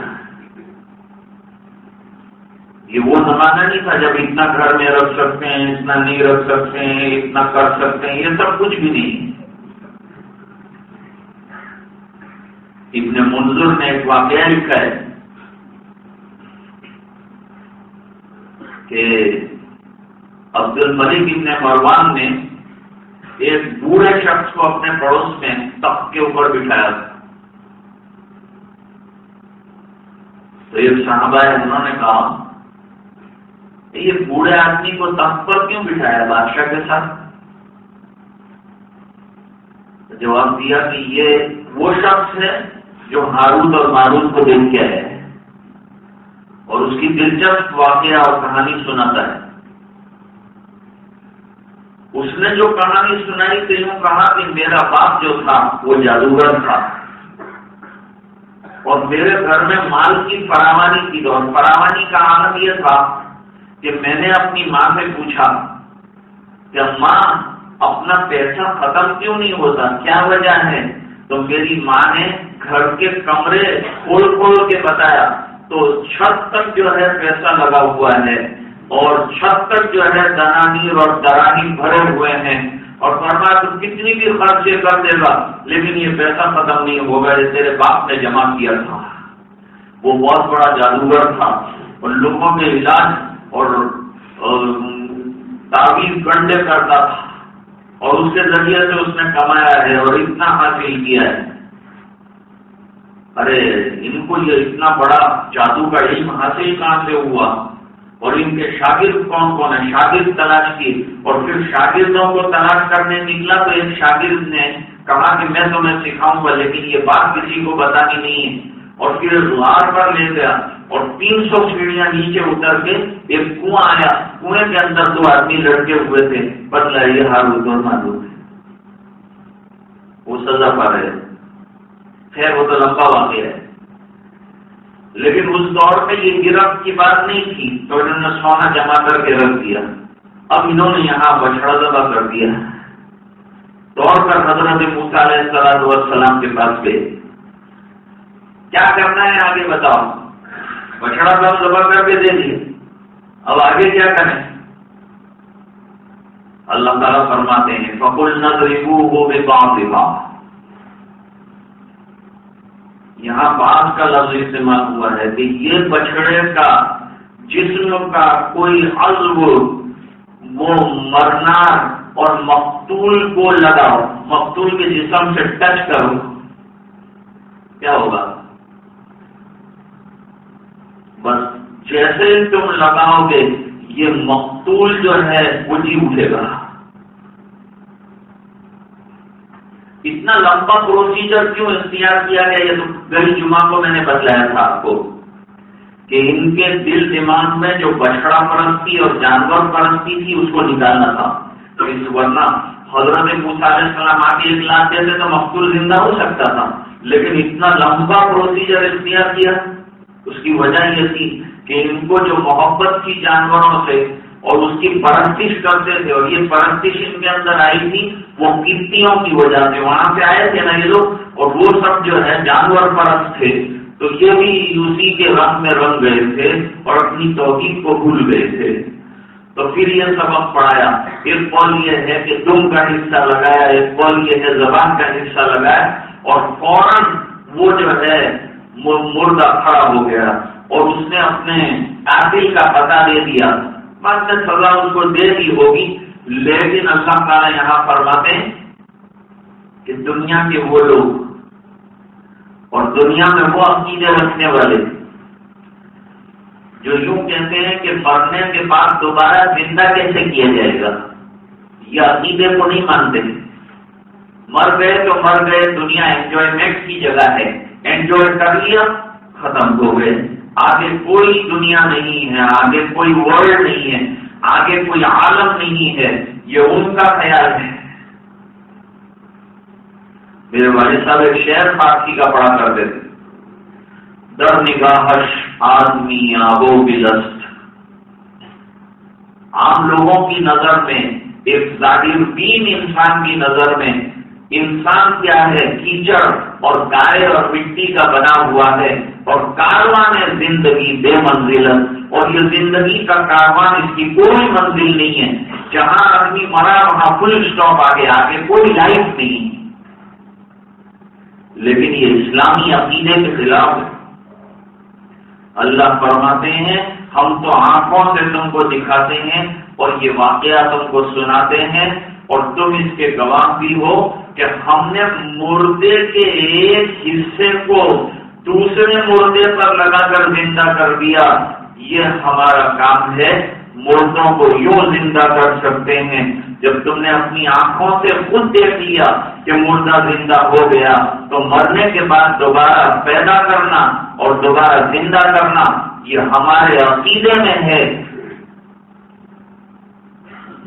یہ وہ زمانہ نہیں تھا جب اتنا گھر میں رکھ سکتے ہیں، اتنا نہیں رکھ سکتے ہیں، اتنا کر سکتے ہیں، یہ سب کچھ بھی نہیں۔ ابن منظر نے ایک واقعہ لکھا ہے کہ عبد الملک ابن مروان نے ایک بوڑھے شخص کو اپنے پڑوس میں تخت کے اوپر بٹھایا تو ایک صحابہ ہے انہوں نے کہا، یہ بوڑھے آدمی کو تخت پر کیوں بٹھایا بادشاہ کے ساتھ؟ جواب دیا کہ یہ وہ شخص ہے جو ہارود اور مارود کو دیکھ کے ہے اور اس کی دلچسپ واقعہ اور کہانی سناتا ہے۔ اس نے جو کہانی سنائی تو یوں کہا کہ میرا باپ جو تھا، وہ جادوگر تھا۔ اور میرے گھر میں مال کی فراوانی کی اور فراوانی کا آنند یہ تھا کہ میں نے اپنی ماں سے پوچھا کہ ماں اپنا پیسہ ختم کیوں نہیں ہوتا؟ کیا وجہ ہے؟ تو میری ماں نے گھر کے کمرے کھول کھول کے بتایا، تو چھت تک جو ہے پیسہ لگا ہوا ہے۔ اور چھت تک جو ہے دنانی اور درانی بھرے ہوئے ہیں۔ اور فرما تو کتنی بھی خرچے کر دے گا، لیکن یہ پیسہ ختم نہیں ہوگا یہ تیرے باپ نے جمع کیا تھا۔ وہ بہت بڑا جادوگر تھا۔ اور لوگوں کے علاج اور تعویذ گنڈے کرتا تھا۔ اور اس کے ذریعے سے اس نے کمایا ہے اور اتنا حاصل کیا ہے۔ ارے، ان کو یہ اتنا بڑا جادو کا علم حاصل کہاں سے ہوا؟ اور ان کے شاگرد کون کون ہیں؟ شاگرد تلاش کی اور پھر شاگردوں کو تلاش کرنے نکلا تو ایک شاگرد نے کہا کہ میں تمہیں سکھاؤں گا، لیکن یہ بات کسی کو بتانی نہیں ہے۔ اور پھر لار پر لے گیا اور تین سو سیڑھیاں نیچے اتر کے ایک کنواں آیا۔ کنویں کے اندر دو آدمی لڑکے ہوئے تھے بدلا یہ ہار اور معلوم ہے وہ سزا پا رہے۔ خیر، وہ تو لمبا واقعہ ہے۔ لیکن اس دور میں یہ گرفت کی بات نہیں تھی تو انہوں نے سونا جمع کر کے رکھ دیا۔ اب انہوں نے یہاں بچڑا دبا کر دیا۔ دوڑ کر حضرت موسا علیہ السلام کے پاس گئے۔ کیا کرنا ہے آگے بتاؤ؟ بچڑا دب دبا کر کے دے دیے۔ اب آگے کیا کریں؟ اللہ تعالیٰ فرماتے ہیں فکل نظر ہو بے پاؤں بے پاؤں یہاں بات کا لفظ استعمال ہوا ہے کہ یہ بچڑے کا جسم کا کوئی عزو وہ مرنا اور مقتول کو لگاؤ، مقتول کے جسم سے ٹچ کرو۔ کیا ہوگا؟ بس جیسے تم لگاؤ گے، یہ مقتول جو ہے وہ جی اٹھے گا۔ اتنا لمبا پروسیجر کیوں اختیار کیا گیا؟ یہ تو گلی جمعہ کو میں نے بتلایا تھا آپ کو کہ ان کے دل دماغ میں جو بچڑا پرستی اور جانور پرستی تھی، اس کو نکالنا تھا۔ تو اس ورنہ حضرت السلام آگے ایک لاتے تھے تو مقبول زندہ ہو سکتا تھا۔ لیکن اتنا لمبا پروسیجر اختیار کیا، اس کی وجہ یہ تھی کہ ان کو جو محبت کی جانوروں سے اور اس کی پرستش کرتے تھے اور یہ پرستش ان کے اندر آئی تھی، وہ کتنیوں کی وجہ سے وہاں سے آئے تھے نا یہ لوگ، اور وہ سب جو ہے جانور پرست تھے۔ تو یہ بھی اسی کے رنگ میں رنگ گئے تھے اور اپنی توحید کو بھول گئے تھے۔ تو پھر یہ سبق پڑھایا۔ ایک قول یہ ہے کہ تم کا حصہ لگایا، ایک قول یہ ہے زبان کا حصہ لگایا۔ اور فوراً وہ جو ہے مردہ کھڑا ہو گیا اور اس نے اپنے قاتل کا پتہ دے دیا۔ بعد میں سزا اس کو دے دی ہوگی۔ لیکن اللہ تعالیٰ یہاں فرماتے ہیں کہ دنیا کے وہ لوگ اور دنیا میں وہ عقیدے رکھنے والے جو یوں کہتے ہیں کہ مرنے کے بعد دوبارہ زندہ کیسے کیا جائے گا؟ یہ عقیدے کو نہیں مانتے۔ مر گئے تو مر گئے، دنیا انجوائمنٹ کی جگہ ہے۔ انجوائے کر لیا، ختم ہو گئے۔ آگے کوئی دنیا نہیں ہے، آگے کوئی ورلڈ نہیں ہے، آگے کوئی عالم نہیں ہے، یہ ان کا خیال ہے۔ میرے والد صاحب ایک شہر پارسی کا پڑھا کرتے تھے۔ در نگاہش آدمی آبو بلست۔ عام لوگوں کی نظر میں، ایک ظاہر دین انسان کی نظر میں انسان کیا ہے؟ کیچڑ اور گائے اور مٹی کا بنا ہوا ہے اور کاروان ہے زندگی بے منزل۔ اور یہ زندگی کا کاروان اس کی کوئی منزل نہیں ہے۔ جہاں آدمی مرا، وہاں فل اسٹاپ آگے آگے کوئی لائف نہیں۔ لیکن یہ اسلامی عقیدے کے خلاف ہے۔ اللہ فرماتے ہیں، ہم تو آنکھوں سے تم کو دکھاتے ہیں اور یہ واقعہ تم کو سناتے ہیں اور تم اس کے گواہ بھی ہو۔ کہ ہم نے مردے کے ایک حصے کو دوسرے مردے پر لگا کر زندہ کر دیا، یہ ہمارا کام ہے۔ مردوں کو یوں زندہ کر سکتے ہیں۔ جب تم نے اپنی آنکھوں سے خود دیکھ لیا کہ مردہ زندہ ہو گیا، تو مرنے کے بعد دوبارہ پیدا کرنا اور دوبارہ زندہ کرنا یہ ہمارے عقیدے میں ہے۔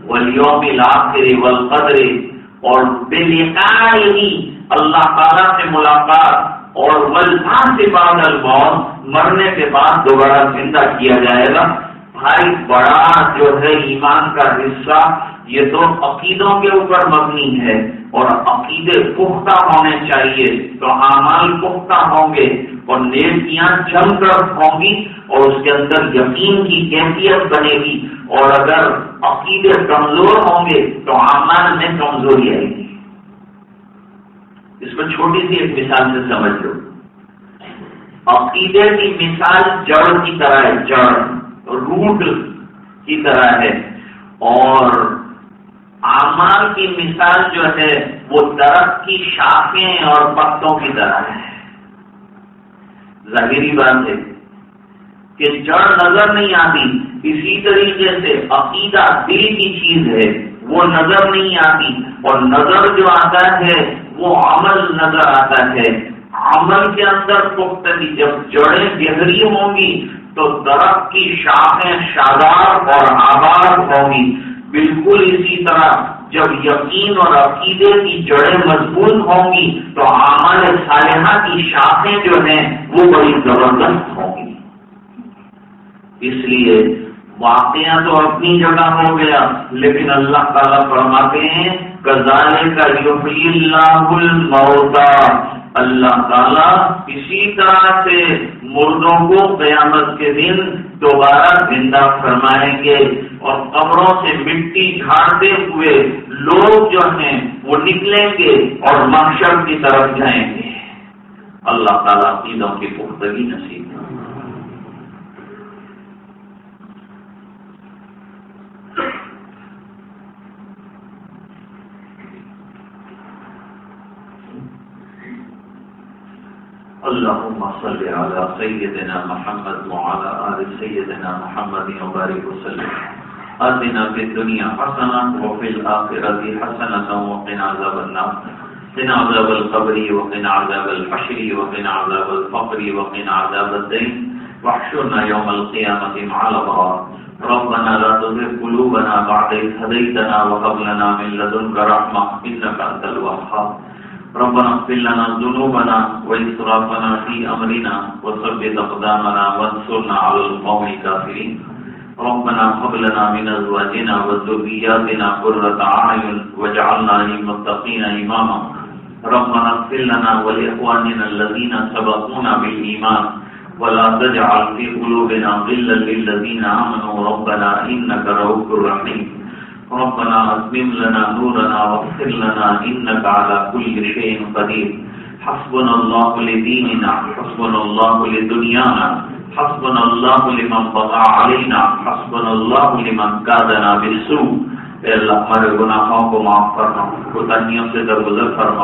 ولیوم الآخر والقدر۔ اور بے ہی اللہ تعالیٰ سے ملاقات اور ولفان سے بعد الموت مرنے کے بعد دوبارہ زندہ کیا جائے گا۔ بھائی، بڑا جو ہے ایمان کا حصہ، یہ تو عقیدوں کے اوپر مبنی ہے اور عقیدے پختہ ہونے چاہیے۔ تو اعمال پختہ ہوں گے اور نیکیاں جم کر ہوں گی اور اس کے اندر یقین کی کیفیت بنے گی۔ اور اگر عقیدے کمزور ہوں گے تو اعمال میں کمزوری آئے گی۔ اس کو چھوٹی سی ایک مثال سے سمجھ لو۔ عقیدے کی مثال جڑ کی طرح ہے، جڑ، روٹ کی طرح ہے۔ اور آمان کی مثال جو ہے، وہ درخت کی شاخیں اور پتوں کی طرح ہے۔ ظاہری بات ہے۔ کہ جڑ نظر نہیں آتی، اسی طریقے سے عقیدہ دل کی چیز ہے، وہ نظر نہیں آتی۔ اور نظر جو آتا ہے، وہ عمل نظر آتا ہے۔ عمل کے اندر پختگی جب جڑیں گہری ہوں گی، تو درخت کی شاخیں شاداب اور آباد ہوں گی۔ بالکل اسی طرح جب یقین اور عقیدے کی جڑیں مضبوط ہوں گی، تو عمل صالحہ کی شاخیں جو ہیں، وہ بڑی زبردست ہوں گی۔ اس لیے واقعہ تو اپنی جگہ ہو گیا، لیکن اللہ تعالیٰ فرماتے ہیں کزالے کا یوفی اللہ الموتا اللہ تعالیٰ اسی طرح سے مردوں کو قیامت کے دن دوبارہ زندہ فرمائیں گے اور قبروں سے مٹی جھاڑتے ہوئے لوگ جو ہیں وہ نکلیں گے اور محشر کی طرف جائیں گے۔ اللہ تعالیٰ عیدوں کی پختگی نصیب اللهم صل على سيدنا محمد وعلى آل سيدنا محمد وبارك وسلم. آتنا في الدنيا حسنة وفي الآخرة حسنة وقنا عذاب النار. قنا عذاب القبر وقنا عذاب الحشر وقنا عذاب الفقر وقنا عذاب الدين. واحشرنا يوم القيامة مع الأبرار. ربنا لا تزغ قلوبنا بعد إذ هديتنا وهب لنا من لدنك رحمة إنك أنت الوهاب. ربنا اغفر لنا ذنوبنا وإسرافنا في أمرنا وثبت أقدامنا وانصرنا على القوم الكافرين. ربنا هب لنا من أزواجنا وذرياتنا قرة أعين واجعلنا للمتقين إماما. ربنا اغفر لنا ولإخواننا الذين سبقونا بالإيمان. ولا تجعل في قلوبنا غلا للذين آمنوا. ربنا إنك رؤوف رحيم. ربنا أتمم لنا نورنا واغفر لنا إنك على كل شيء قدير. حسبنا الله لديننا، حسبنا الله لدنيانا، حسبنا الله لمن بغى علينا، حسبنا الله لمن كادنا بالسوء. اے اللہ، ہمارے گناہوں کو معاف کرنا کوتاہیوں سے درگزر فرما،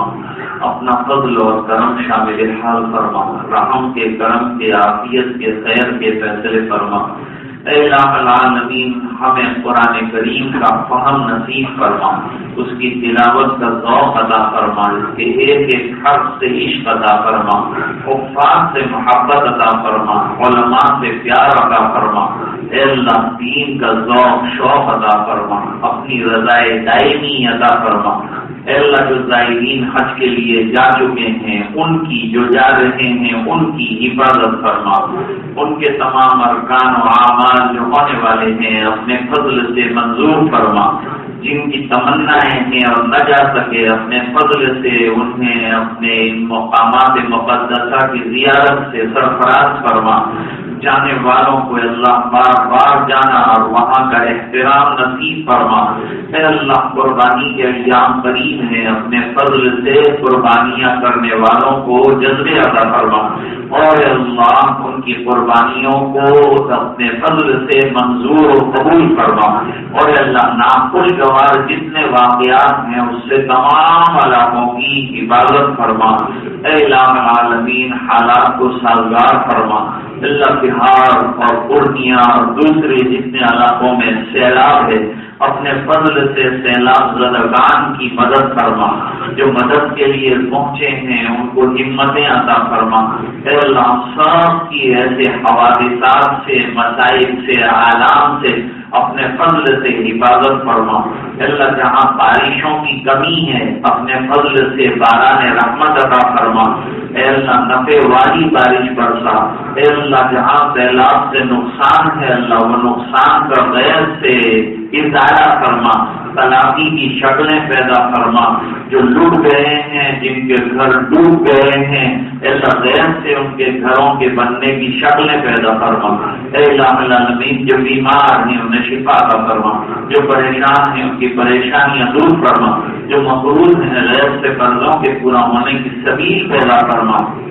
اپنا فضل اور کرم شامل حال فرما، رحم کے، کرم کے، عافیت کے، خیر کے فیصلے فرما۔ اے اللہ العالمین ہمیں قرآن کریم کا فہم نصیب فرما۔ اس کی تلاوت کا ذوق ادا فرما۔ اس کے ایک ایک حرف سے عشق ادا فرما۔ حفاظ سے محبت ادا فرما۔ علماء سے پیار ادا فرما۔ اے اللہ دین کا ذوق، شوق ادا فرما۔ اپنی رضائے دائمی ادا فرما۔ اے اللہ جو زائرین حج کے لیے جا چکے ہیں، ان کی جو جا رہے ہیں، ان کی حفاظت فرما۔ ان کے تمام ارکان و اعمال جو ہونے والے ہیں، اپنے فضل سے منظور فرما۔ جن کی تمنائیں ہیں اور نہ جا سکے، اپنے فضل سے انہیں اپنے مقامات مقدسہ کی زیارت سے سرفراز فرما۔ جانے والوں کو اللہ بار بار جانا اور وہاں کا احترام نصیب فرما۔ اے اللہ، قربانی کے ایام قریب ہیں۔ اپنے فضل سے قربانیاں کرنے والوں کو جذبے ادا فرما۔ اور اللہ، ان کی قربانیوں کو اپنے فضل سے منظور و قبول فرما۔ اور اللہ، ناخوشگوار جتنے واقعات ہیں، اس سے تمام علاقوں کی حفاظت فرما۔ اے العالمین، حالات کو سازگار فرما۔ اللہ بہار اور پورنیہ اور دوسرے جتنے علاقوں میں سیلاب ہے، اپنے فضل سے سیلاب زدگان کی مدد فرما۔ جو مدد کے لیے پہنچے ہیں، ان کو ہمتیں عطا فرما۔ اے اللہ، سب کی ایسے حوادثات سے، مسائل سے، آلام سے اپنے فضل سے حفاظت فرما۔ اللہ جہاں بارشوں کی کمی ہے، اپنے فضل سے باران رحمت عطا فرما۔ اے اللہ نفے والی بارش برسا۔ اے اللہ، جہاں سیلاب سے نقصان ہے، اللہ وہ نقصان کا غیر سے اظہارہ فرما۔ تلابی کی شکلیں پیدا فرما، جو لوٹ گئے ہیں، جن کے گھر ڈوب گئے ہیں، ایسا غیر سے ان کے گھروں کے بننے کی شکلیں پیدا فرما۔ اے العالمین، جو بیمار ہیں، انہیں شفا کا فرما۔ جو پریشان ہیں، ان کی پریشانیاں دور فرما۔ جو مقروض ہیں، غیر سے قرضوں کے پورا ہونے کی سبھی پیدا فرما۔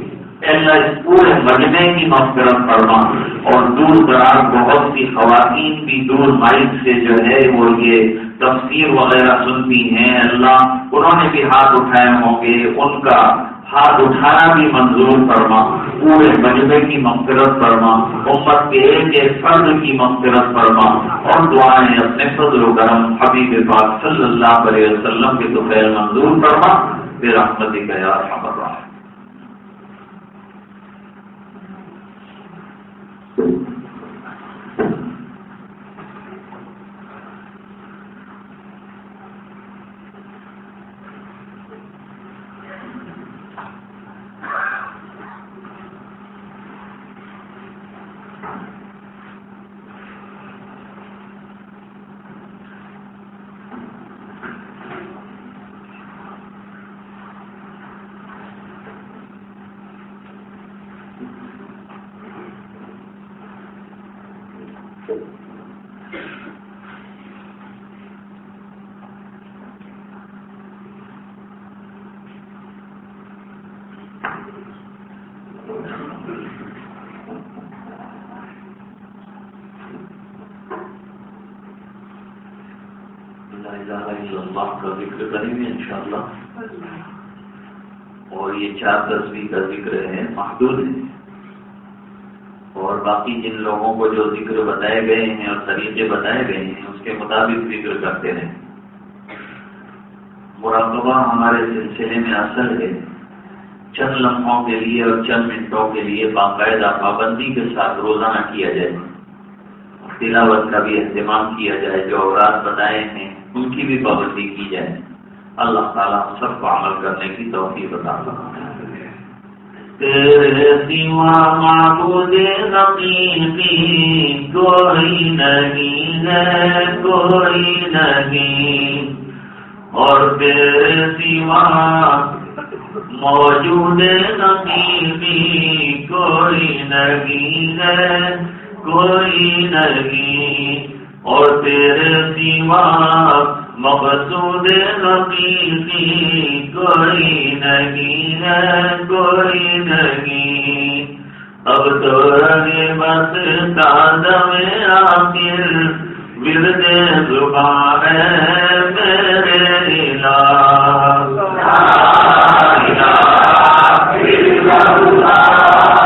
اللہ، اس پورے مجمے کی مفرت فرما۔ اور دور دراز بہت سی خواتین بھی دور مائک سے جو ہے، وہ یہ تفسیر وغیرہ سنتی ہیں، اللہ، انہوں نے بھی ہاتھ اٹھائے ہوں گے، ان کا ہاتھ اٹھانا بھی منظور فرما، پورے مجمے کی مغفرت فرما، امت کے ایک ایک فرد کی مغفرت فرما، اور دعائیں اپنے فضل و کرم حبیب پاک صلی اللہ علیہ وسلم کے تو خیر منظور فرما پھر احمدی کا یار رہا اللہ کا ذکر کریں گے انشاءاللہ اور یہ چار تصویر کا ذکر ہے محدود ہے اور باقی جن لوگوں کو جو ذکر بتائے گئے ہیں اور طریقے بتائے گئے ہیں، اس کے مطابق ذکر کرتے رہیں۔ مراقبہ ہمارے سلسلے میں اصل ہے، چند لمحوں کے لیے اور چند منٹوں کے لیے باقاعدہ پابندی کے ساتھ روزانہ کیا جائے۔ تلاوت کا بھی اہتمام کیا جائے، جو اورات بتائے ہیں، ان کی بھی پابندی کی جائے۔ اللہ تعالیٰ سب کو عمل کرنے کی توفیق بتا سکتا تیرے سوا حقیقی کوئی نہیں ہے کوئی نہیں اور تیرے سوا موجود نقیبی کوئی نہیں ہے کوئی نہیں اور تیرے سوا مقصود حقیقی کوئی نہیں ہے، کوئی نہیں۔ اب تو رگے بس تادم آخر ورد زبان میرے الہ الہ۔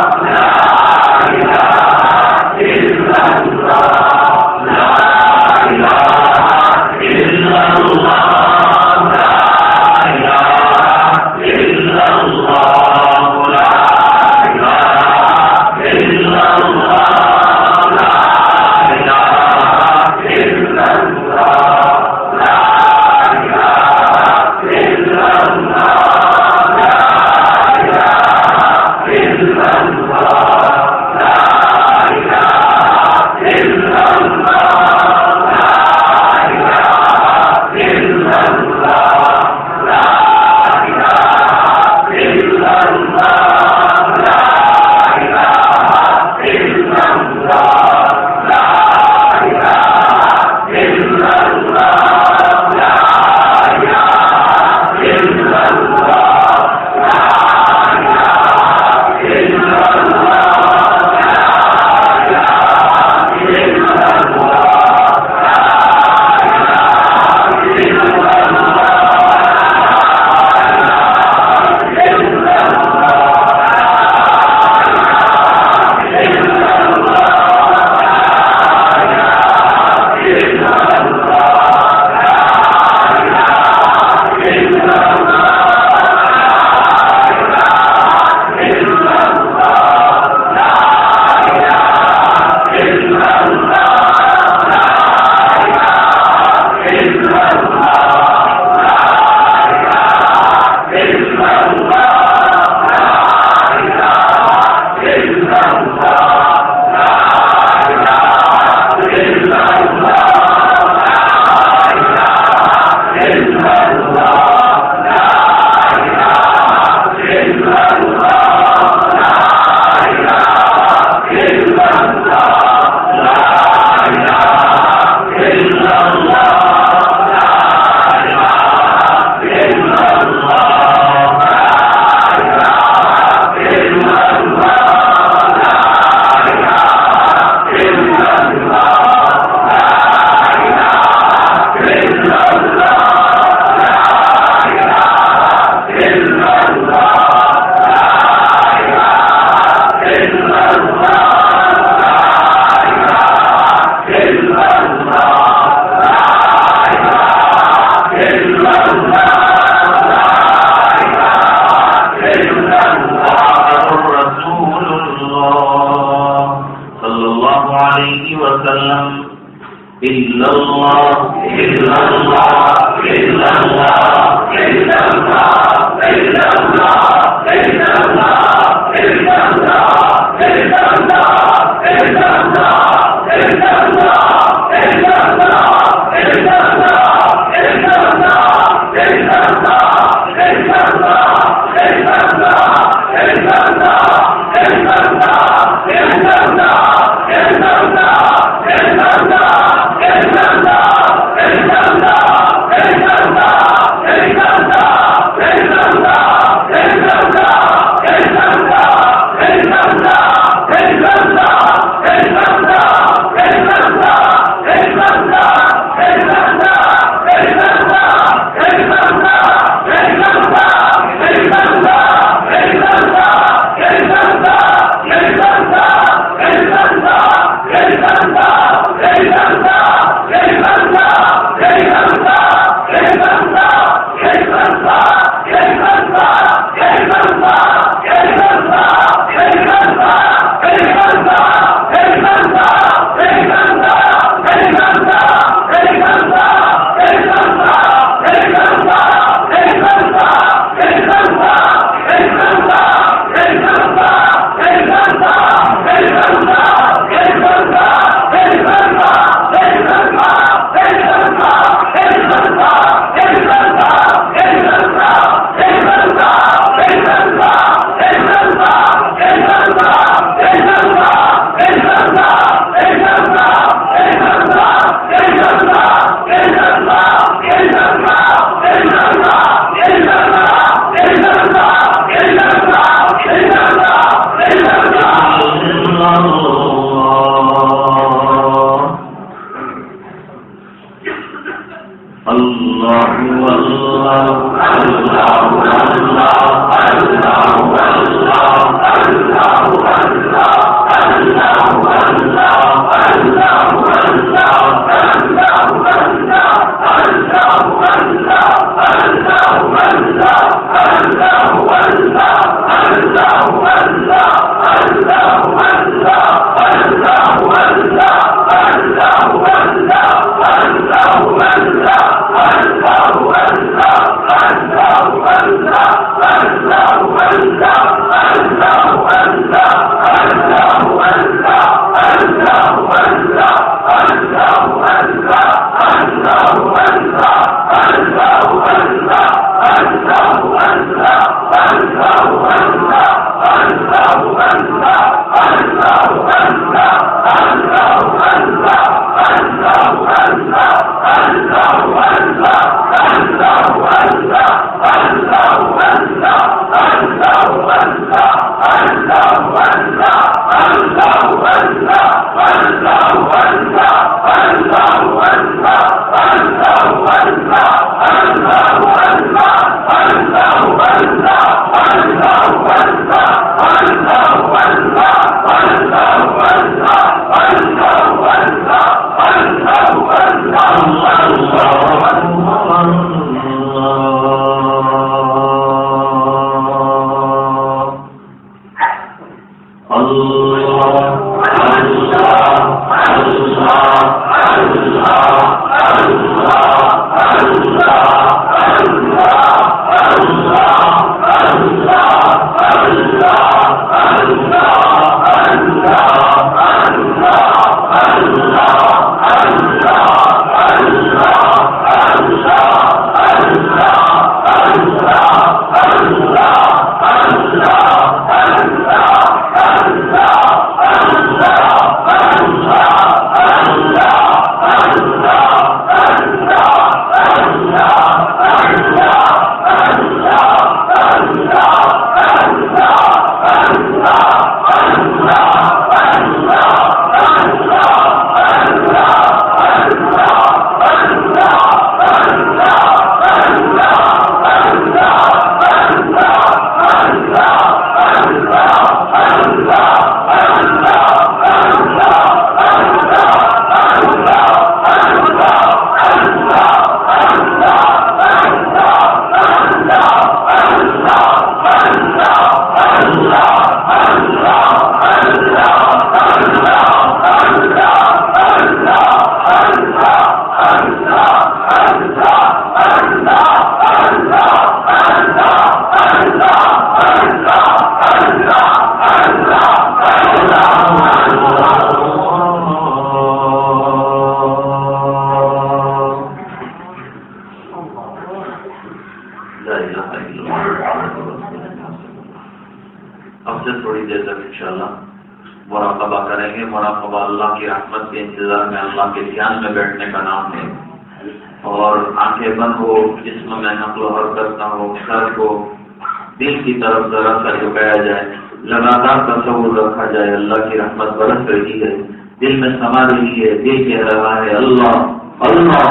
کی رحمت برس رہی ہے دل میں سما رہی ہے، دل کہہ رہا ہے، اللہ اللہ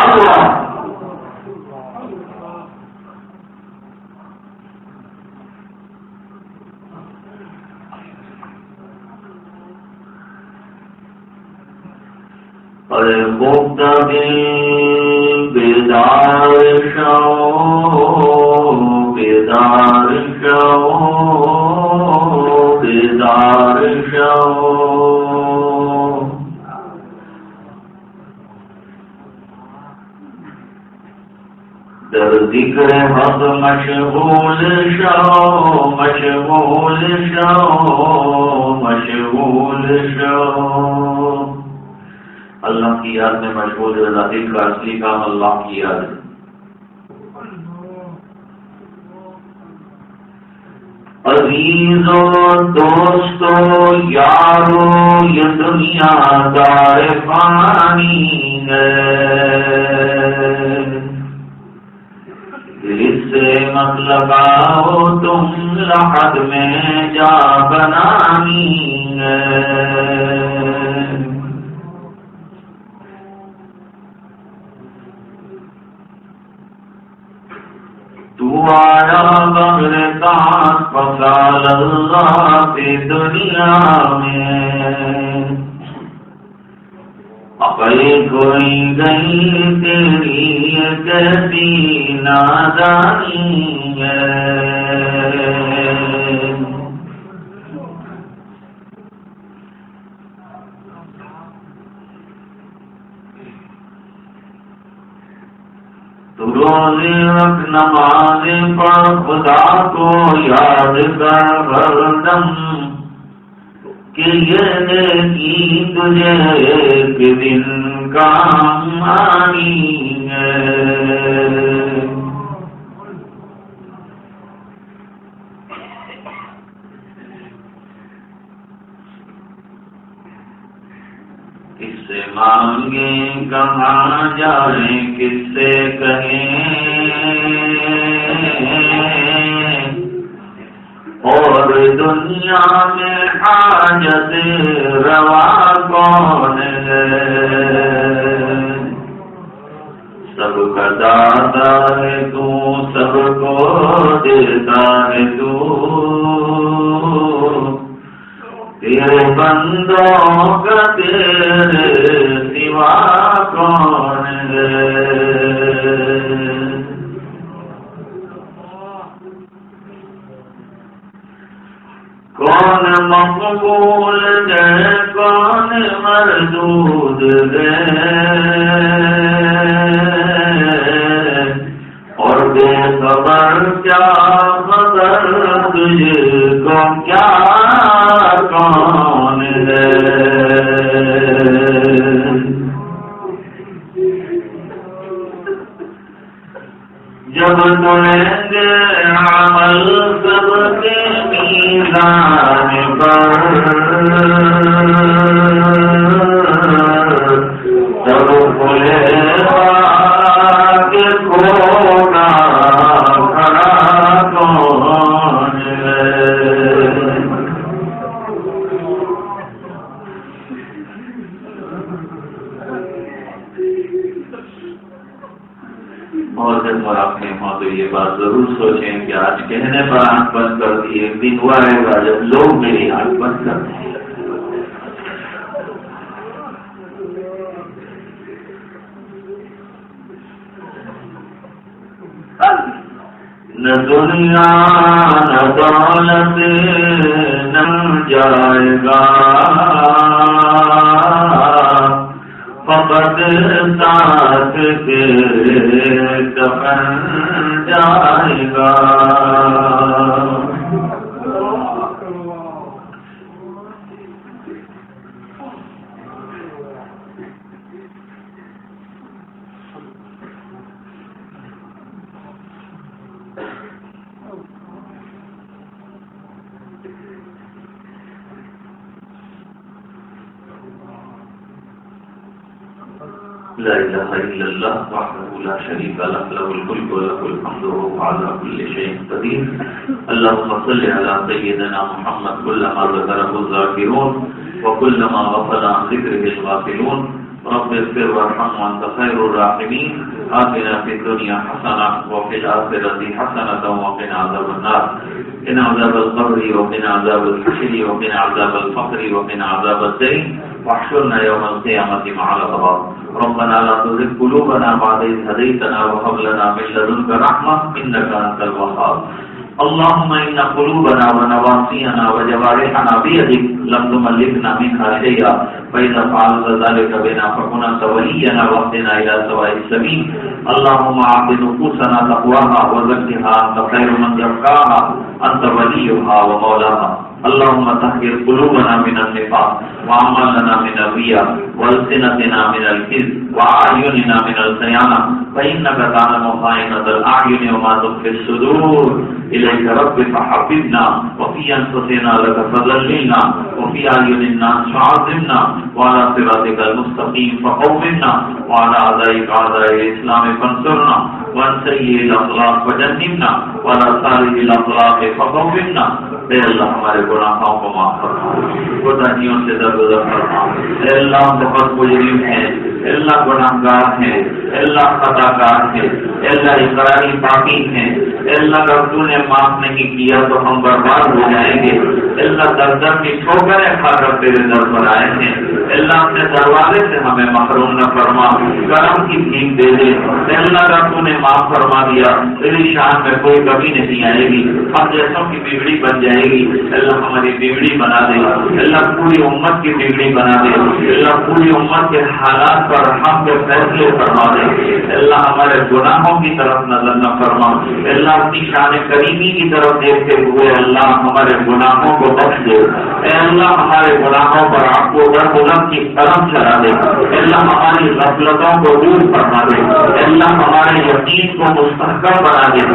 اللہ۔ دل بیدار شو بیدار شو در ذکر حق مشغول شو مشغول شو مشغول شو. اللہ کی یاد میں مشغول رضا دل کا اصلی کام اللہ کی یاد ہے عزیزو دوستو یارو یہ دنیا دار پانی ہے۔ اس سے مت لگاؤ تم لحد میں جا بنانی ہے۔ پایا بغر کان پسال اللہ کی دنیا میں اپنے کوئی گئی تیری کیسی نادانی ہے روزی رکھ نماز پر خدا کو یاد کر ہر دم کہ یہ نیکی تجھے ایک دن کام آنی ہے۔ سے مانگیں کہاں جائیں، کس سے کہیں؟ اور دنیا میں حاجت روا کون ہے؟ سب کا دادا ہے تو سب کو دیتا ہے تو۔ تیرے بندوں کا تیرے سوا کون ہے کون مقبول ہے کون مردود ہے اور بے خبر کیا خبر تجھ کو کیا نہ دنیا نہ دولت نہ جائے گا۔ فقط ساتھ کے دفن جائے گا۔ لا إله إلا الله وحده لا شريك له له الملك وله الحمد وهو على كل شيء قدير. اللهم صل على سيدنا محمد كلما ذكره الذاكرون وكلما غفل عن ذكره الغافلون. رب اغفر وارحم وانت خير الراحمين. آتنا في الدنيا حسنة وفي الآخرة حسنة وقنا عذاب النار. قنا عذاب القبر وقنا عذاب الحشر وقنا عذاب الفقر وقنا عذاب الدين. واحشرنا يوم القيامة مع الأبرار. ربنا لا تزغ قلوبنا بعد إذ هديتنا وهب لنا من لدنك رحمة إنك أنت الوهاب. اللهم إن قلوبنا ونواصينا وجوارحنا بيدك لم تملكنا منها شيئا. فإذا فعلت ذلك بنا فكنا سوينا واهدنا إلى سواء السبيل. اللهم أعط نفوسنا تقواها وزكها. أنت خير من زكاها. أنت وليها ومولاها. اللهم تحقر قلوبنا من النفاق وعملنا من الرياء والسنتنا من الكذب وأعيننا من الخيانة فإنك تعلم خائنة الأعين وما تخفي الصدور إليك رب فحببنا وفي أنفسنا لك فضللنا وفي أعين الناس فعظمنا وعلى صراطك المستقيم فقومنا وعلى أعدائك أعداء الإسلام فانصرنا وعن سيء الأخلاق فجنبنا وعلى صالح الأخلاق فقومنا اے اللہ ہمارے گناہوں کو معاف فرما۔ کوتاہیوں سے درگزر فرما۔ اے اللہ بہت مجرم ہیں۔ اللہ گناہ گار ہیں، اللہ خطا کار ہے اللہ اقراری باقی ہیں۔ اللہ اگر تو نے معاف نہیں کیا تو ہم برباد ہو جائیں گے۔ اللہ در در کی ٹھوکریں کھا کر تیرے در پر آئے ہیں۔ اللہ اپنے دروازے سے ہمیں محروم نہ فرما، کرم کی بھیک دے دے۔ اللہ اگر تو نے معاف فرما دیا، تیری شان میں کوئی کمی نہیں آئے گی۔ ہم جیسوں کی بگڑی بن جائے گی۔ اللہ ہماری بگڑی بنا دے۔ اللہ پوری امت کی بگڑی بنا دے۔ اللہ پوری امت کے حالات پر ہم کے فیصلے فرما دے۔ اللہ ہمارے گناہوں کی طرف نظر نہ فرما۔ اللہ اپنی شان کریمی کی طرف دیکھتے ہوئے اللہ ہمارے گناہوں کو بخش دے۔ اے اللہ، ہمارے گناہوں پر آپ کو در بلند کی قلم چلا دے۔ اللہ، ہماری غفلتوں کو دور فرما دے۔ اللہ، ہمارے یقین کو مستحکم بنا دے۔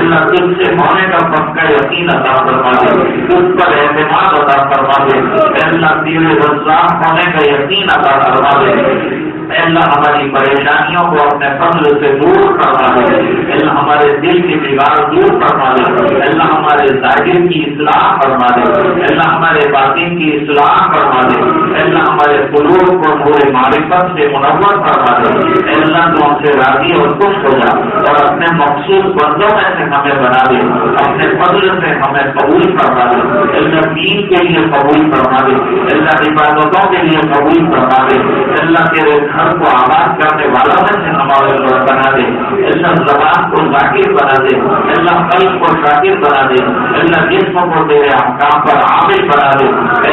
اللہ دل سے ہونے کا پکا یقین عطا فرما دے۔ اس پر اعتماد عطا فرما دے۔ اللہ دل رزاق ہونے کا یقین عطا فرما دے۔ اللہ ہماری پریشانیوں کو اپنے فضل سے دور کروا دے۔ اللہ ہمارے دل کی بگاڑ دور کروا دے۔ اللہ ہمارے ظاہر کی اصلاح فرما دے۔ اللہ ہمارے باطن کی اصلاح کروا دے۔ اللہ ہمارے قلوب کو پورے معرفت سے منور کروا دے۔ اللہ تو ہم سے راضی اور خوش ہو جا۔ اور اپنے مخصوص بندوں میں سے ہمیں بنا دے۔ اپنے فضل سے ہمیں قبول کروا دے۔ اللہ دین کے لیے قبول کروا دے۔ اللہ عبادتوں کے لیے قبول کروا دے۔ اللہ کے گھر کو آباد کرنے والا میں سے ہمارے لوگ بنا دے۔ اللہ زبان کو ذاکر بنا دے۔ اللہ قلب کو شاکر بنا دے۔ اللہ جسم کو تیرے کام پر عامل بنا دے۔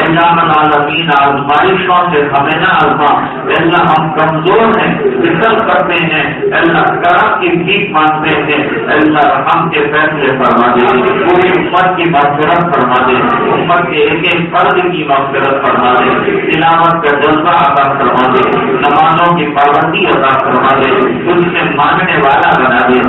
اللہ العالمین آزمائشوں سے ہمیں نہ آزما۔ اللہ ہم کمزور ہیں فصل کرتے ہیں۔ اللہ کرم کی بھیک مانگتے ہیں۔ اللہ ہم کے فیصلے فرما دے۔ پوری امت کی مغفرت فرما دے۔ امت کے ایک ایک فرد کی مغفرت فرما دے۔ تلاوت کا جذبہ ادا فرما دے۔ نماز نمازوں کی پابندی ادا کروا دے تجھ سے مانگنے والا بنا دے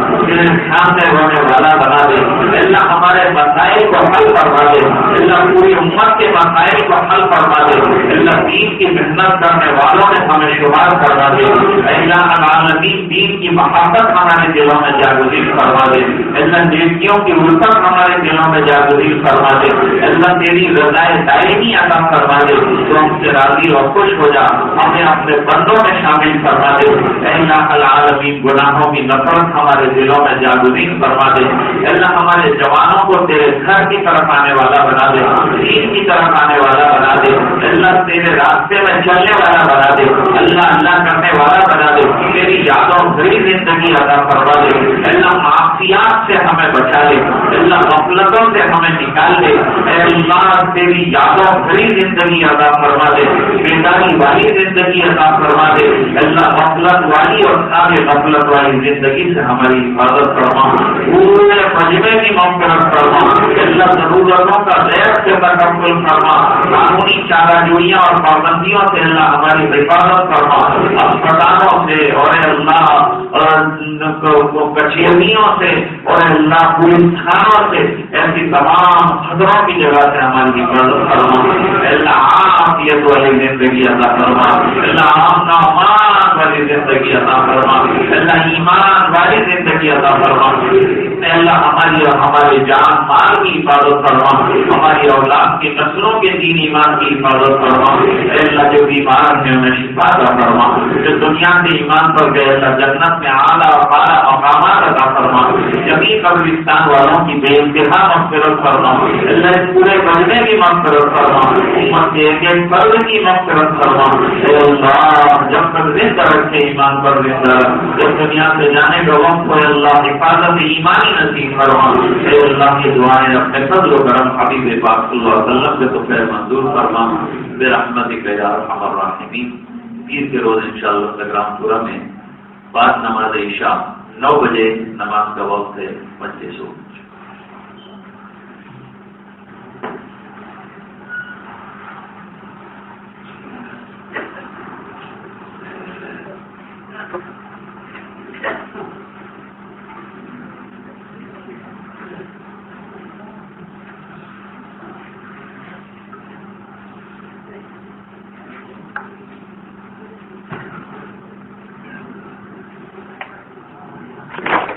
سامنے ہونے والا بنا دے۔ اللہ ہمارے مسائل کو حل کروا دے، اللہ پوری امت کے مسائل کو حل کروا دے۔ اللہ دین کی محنت کرنے والوں نے ہمیں شمار کروا دے۔ اللہ العالمین دین کی محبت ہمارے دلوں میں جاگزین کروا دے۔ اللہ نیکیوں کی الفت ہمارے دلوں میں جاگزین کروا دے۔ اللہ تیری رضائے دائمی عطا کروا دے۔ تو ہم سے راضی اور خوش ہو جا، ہمیں اپنے بندوں میں شامل کروا دے اللہ العالمین گناہوں کی نفرت ہمارے دلوں میں جاگزین کروا دے۔ اللہ ہمارے جوانوں کو تیرے گھر کی طرف آنے والا بنا دے۔ دین کی طرف آنے والا بنا دے۔ اللہ تیرے راستے میں چلنے والا بنا دے۔ اللہ اللہ کرنے والا بنا دے۔ تیری یادوں بھری زندگی ادا فرما دے۔ ہمیں نکال دے۔ اے اللہ، تیری یادوں بھری زندگی ادا کروا دے۔ بیداری والی زندگی ادا فرما دے۔ اللہ غفلت والی اور سارے غفلت والی زندگی سے ہماری حفاظت فرما۔ پورے مجمے کی ممکنت فرما۔ اللہ ضرورتوں کا غیر سے تکمل فرما۔ قانونی چارہ جوڑیاں اور پابندیوں سے اللہ ہماری حفاظت فرما۔ اسپتالوں سے اور اللہ کچہریوں سے اور اللہ، پولیس تھانوں سے ایسی تمام خطروں کی جگہ سے ہماری حفاظت فرما اللہ عافیت والی زندگی اللہ فرما اللہ نعمان والی زندگی عطا فرما اللہ ایمان والی زندگی عطا فرما اے اللہ ہماری اور ہمارے جان مال کی حفاظت فرما ہماری اولاد کی نسلوں کے دین ایمان کی حفاظت فرما اے اللہ جو بیمار ہیں، انہیں شفا کا فرما جو دنیا کے ایمان پر گئے، اللہ جنت میں اعلیٰ اور بالا مقامات عطا فرما جبھی قبرستان والوں کی بے انتہا مغفرت فرما اللہ اس پورے بجنے کی مغفرت فرما امت کے ایک ایک فرد کی مغفرت فرما اے اللہ، جب تک زندہ رکھے ایمان پر زندہ جب دنیا سے جانے کا وقت کو اللہ حفاظت، ایمانی نصیب فرما۔ اے اللہ کی دعائیں اپنے فضل و کرم، حبیب پاک صلی اللہ علیہ وسلم سے تو خیر منظور فرما۔ بے رحمت یا ارحم الراحمین۔ پیر کے روز انشاءاللہ انسٹاگرام پورا میں بعد نماز عشاء، نو بجے نماز کا وقت ہے بچے سو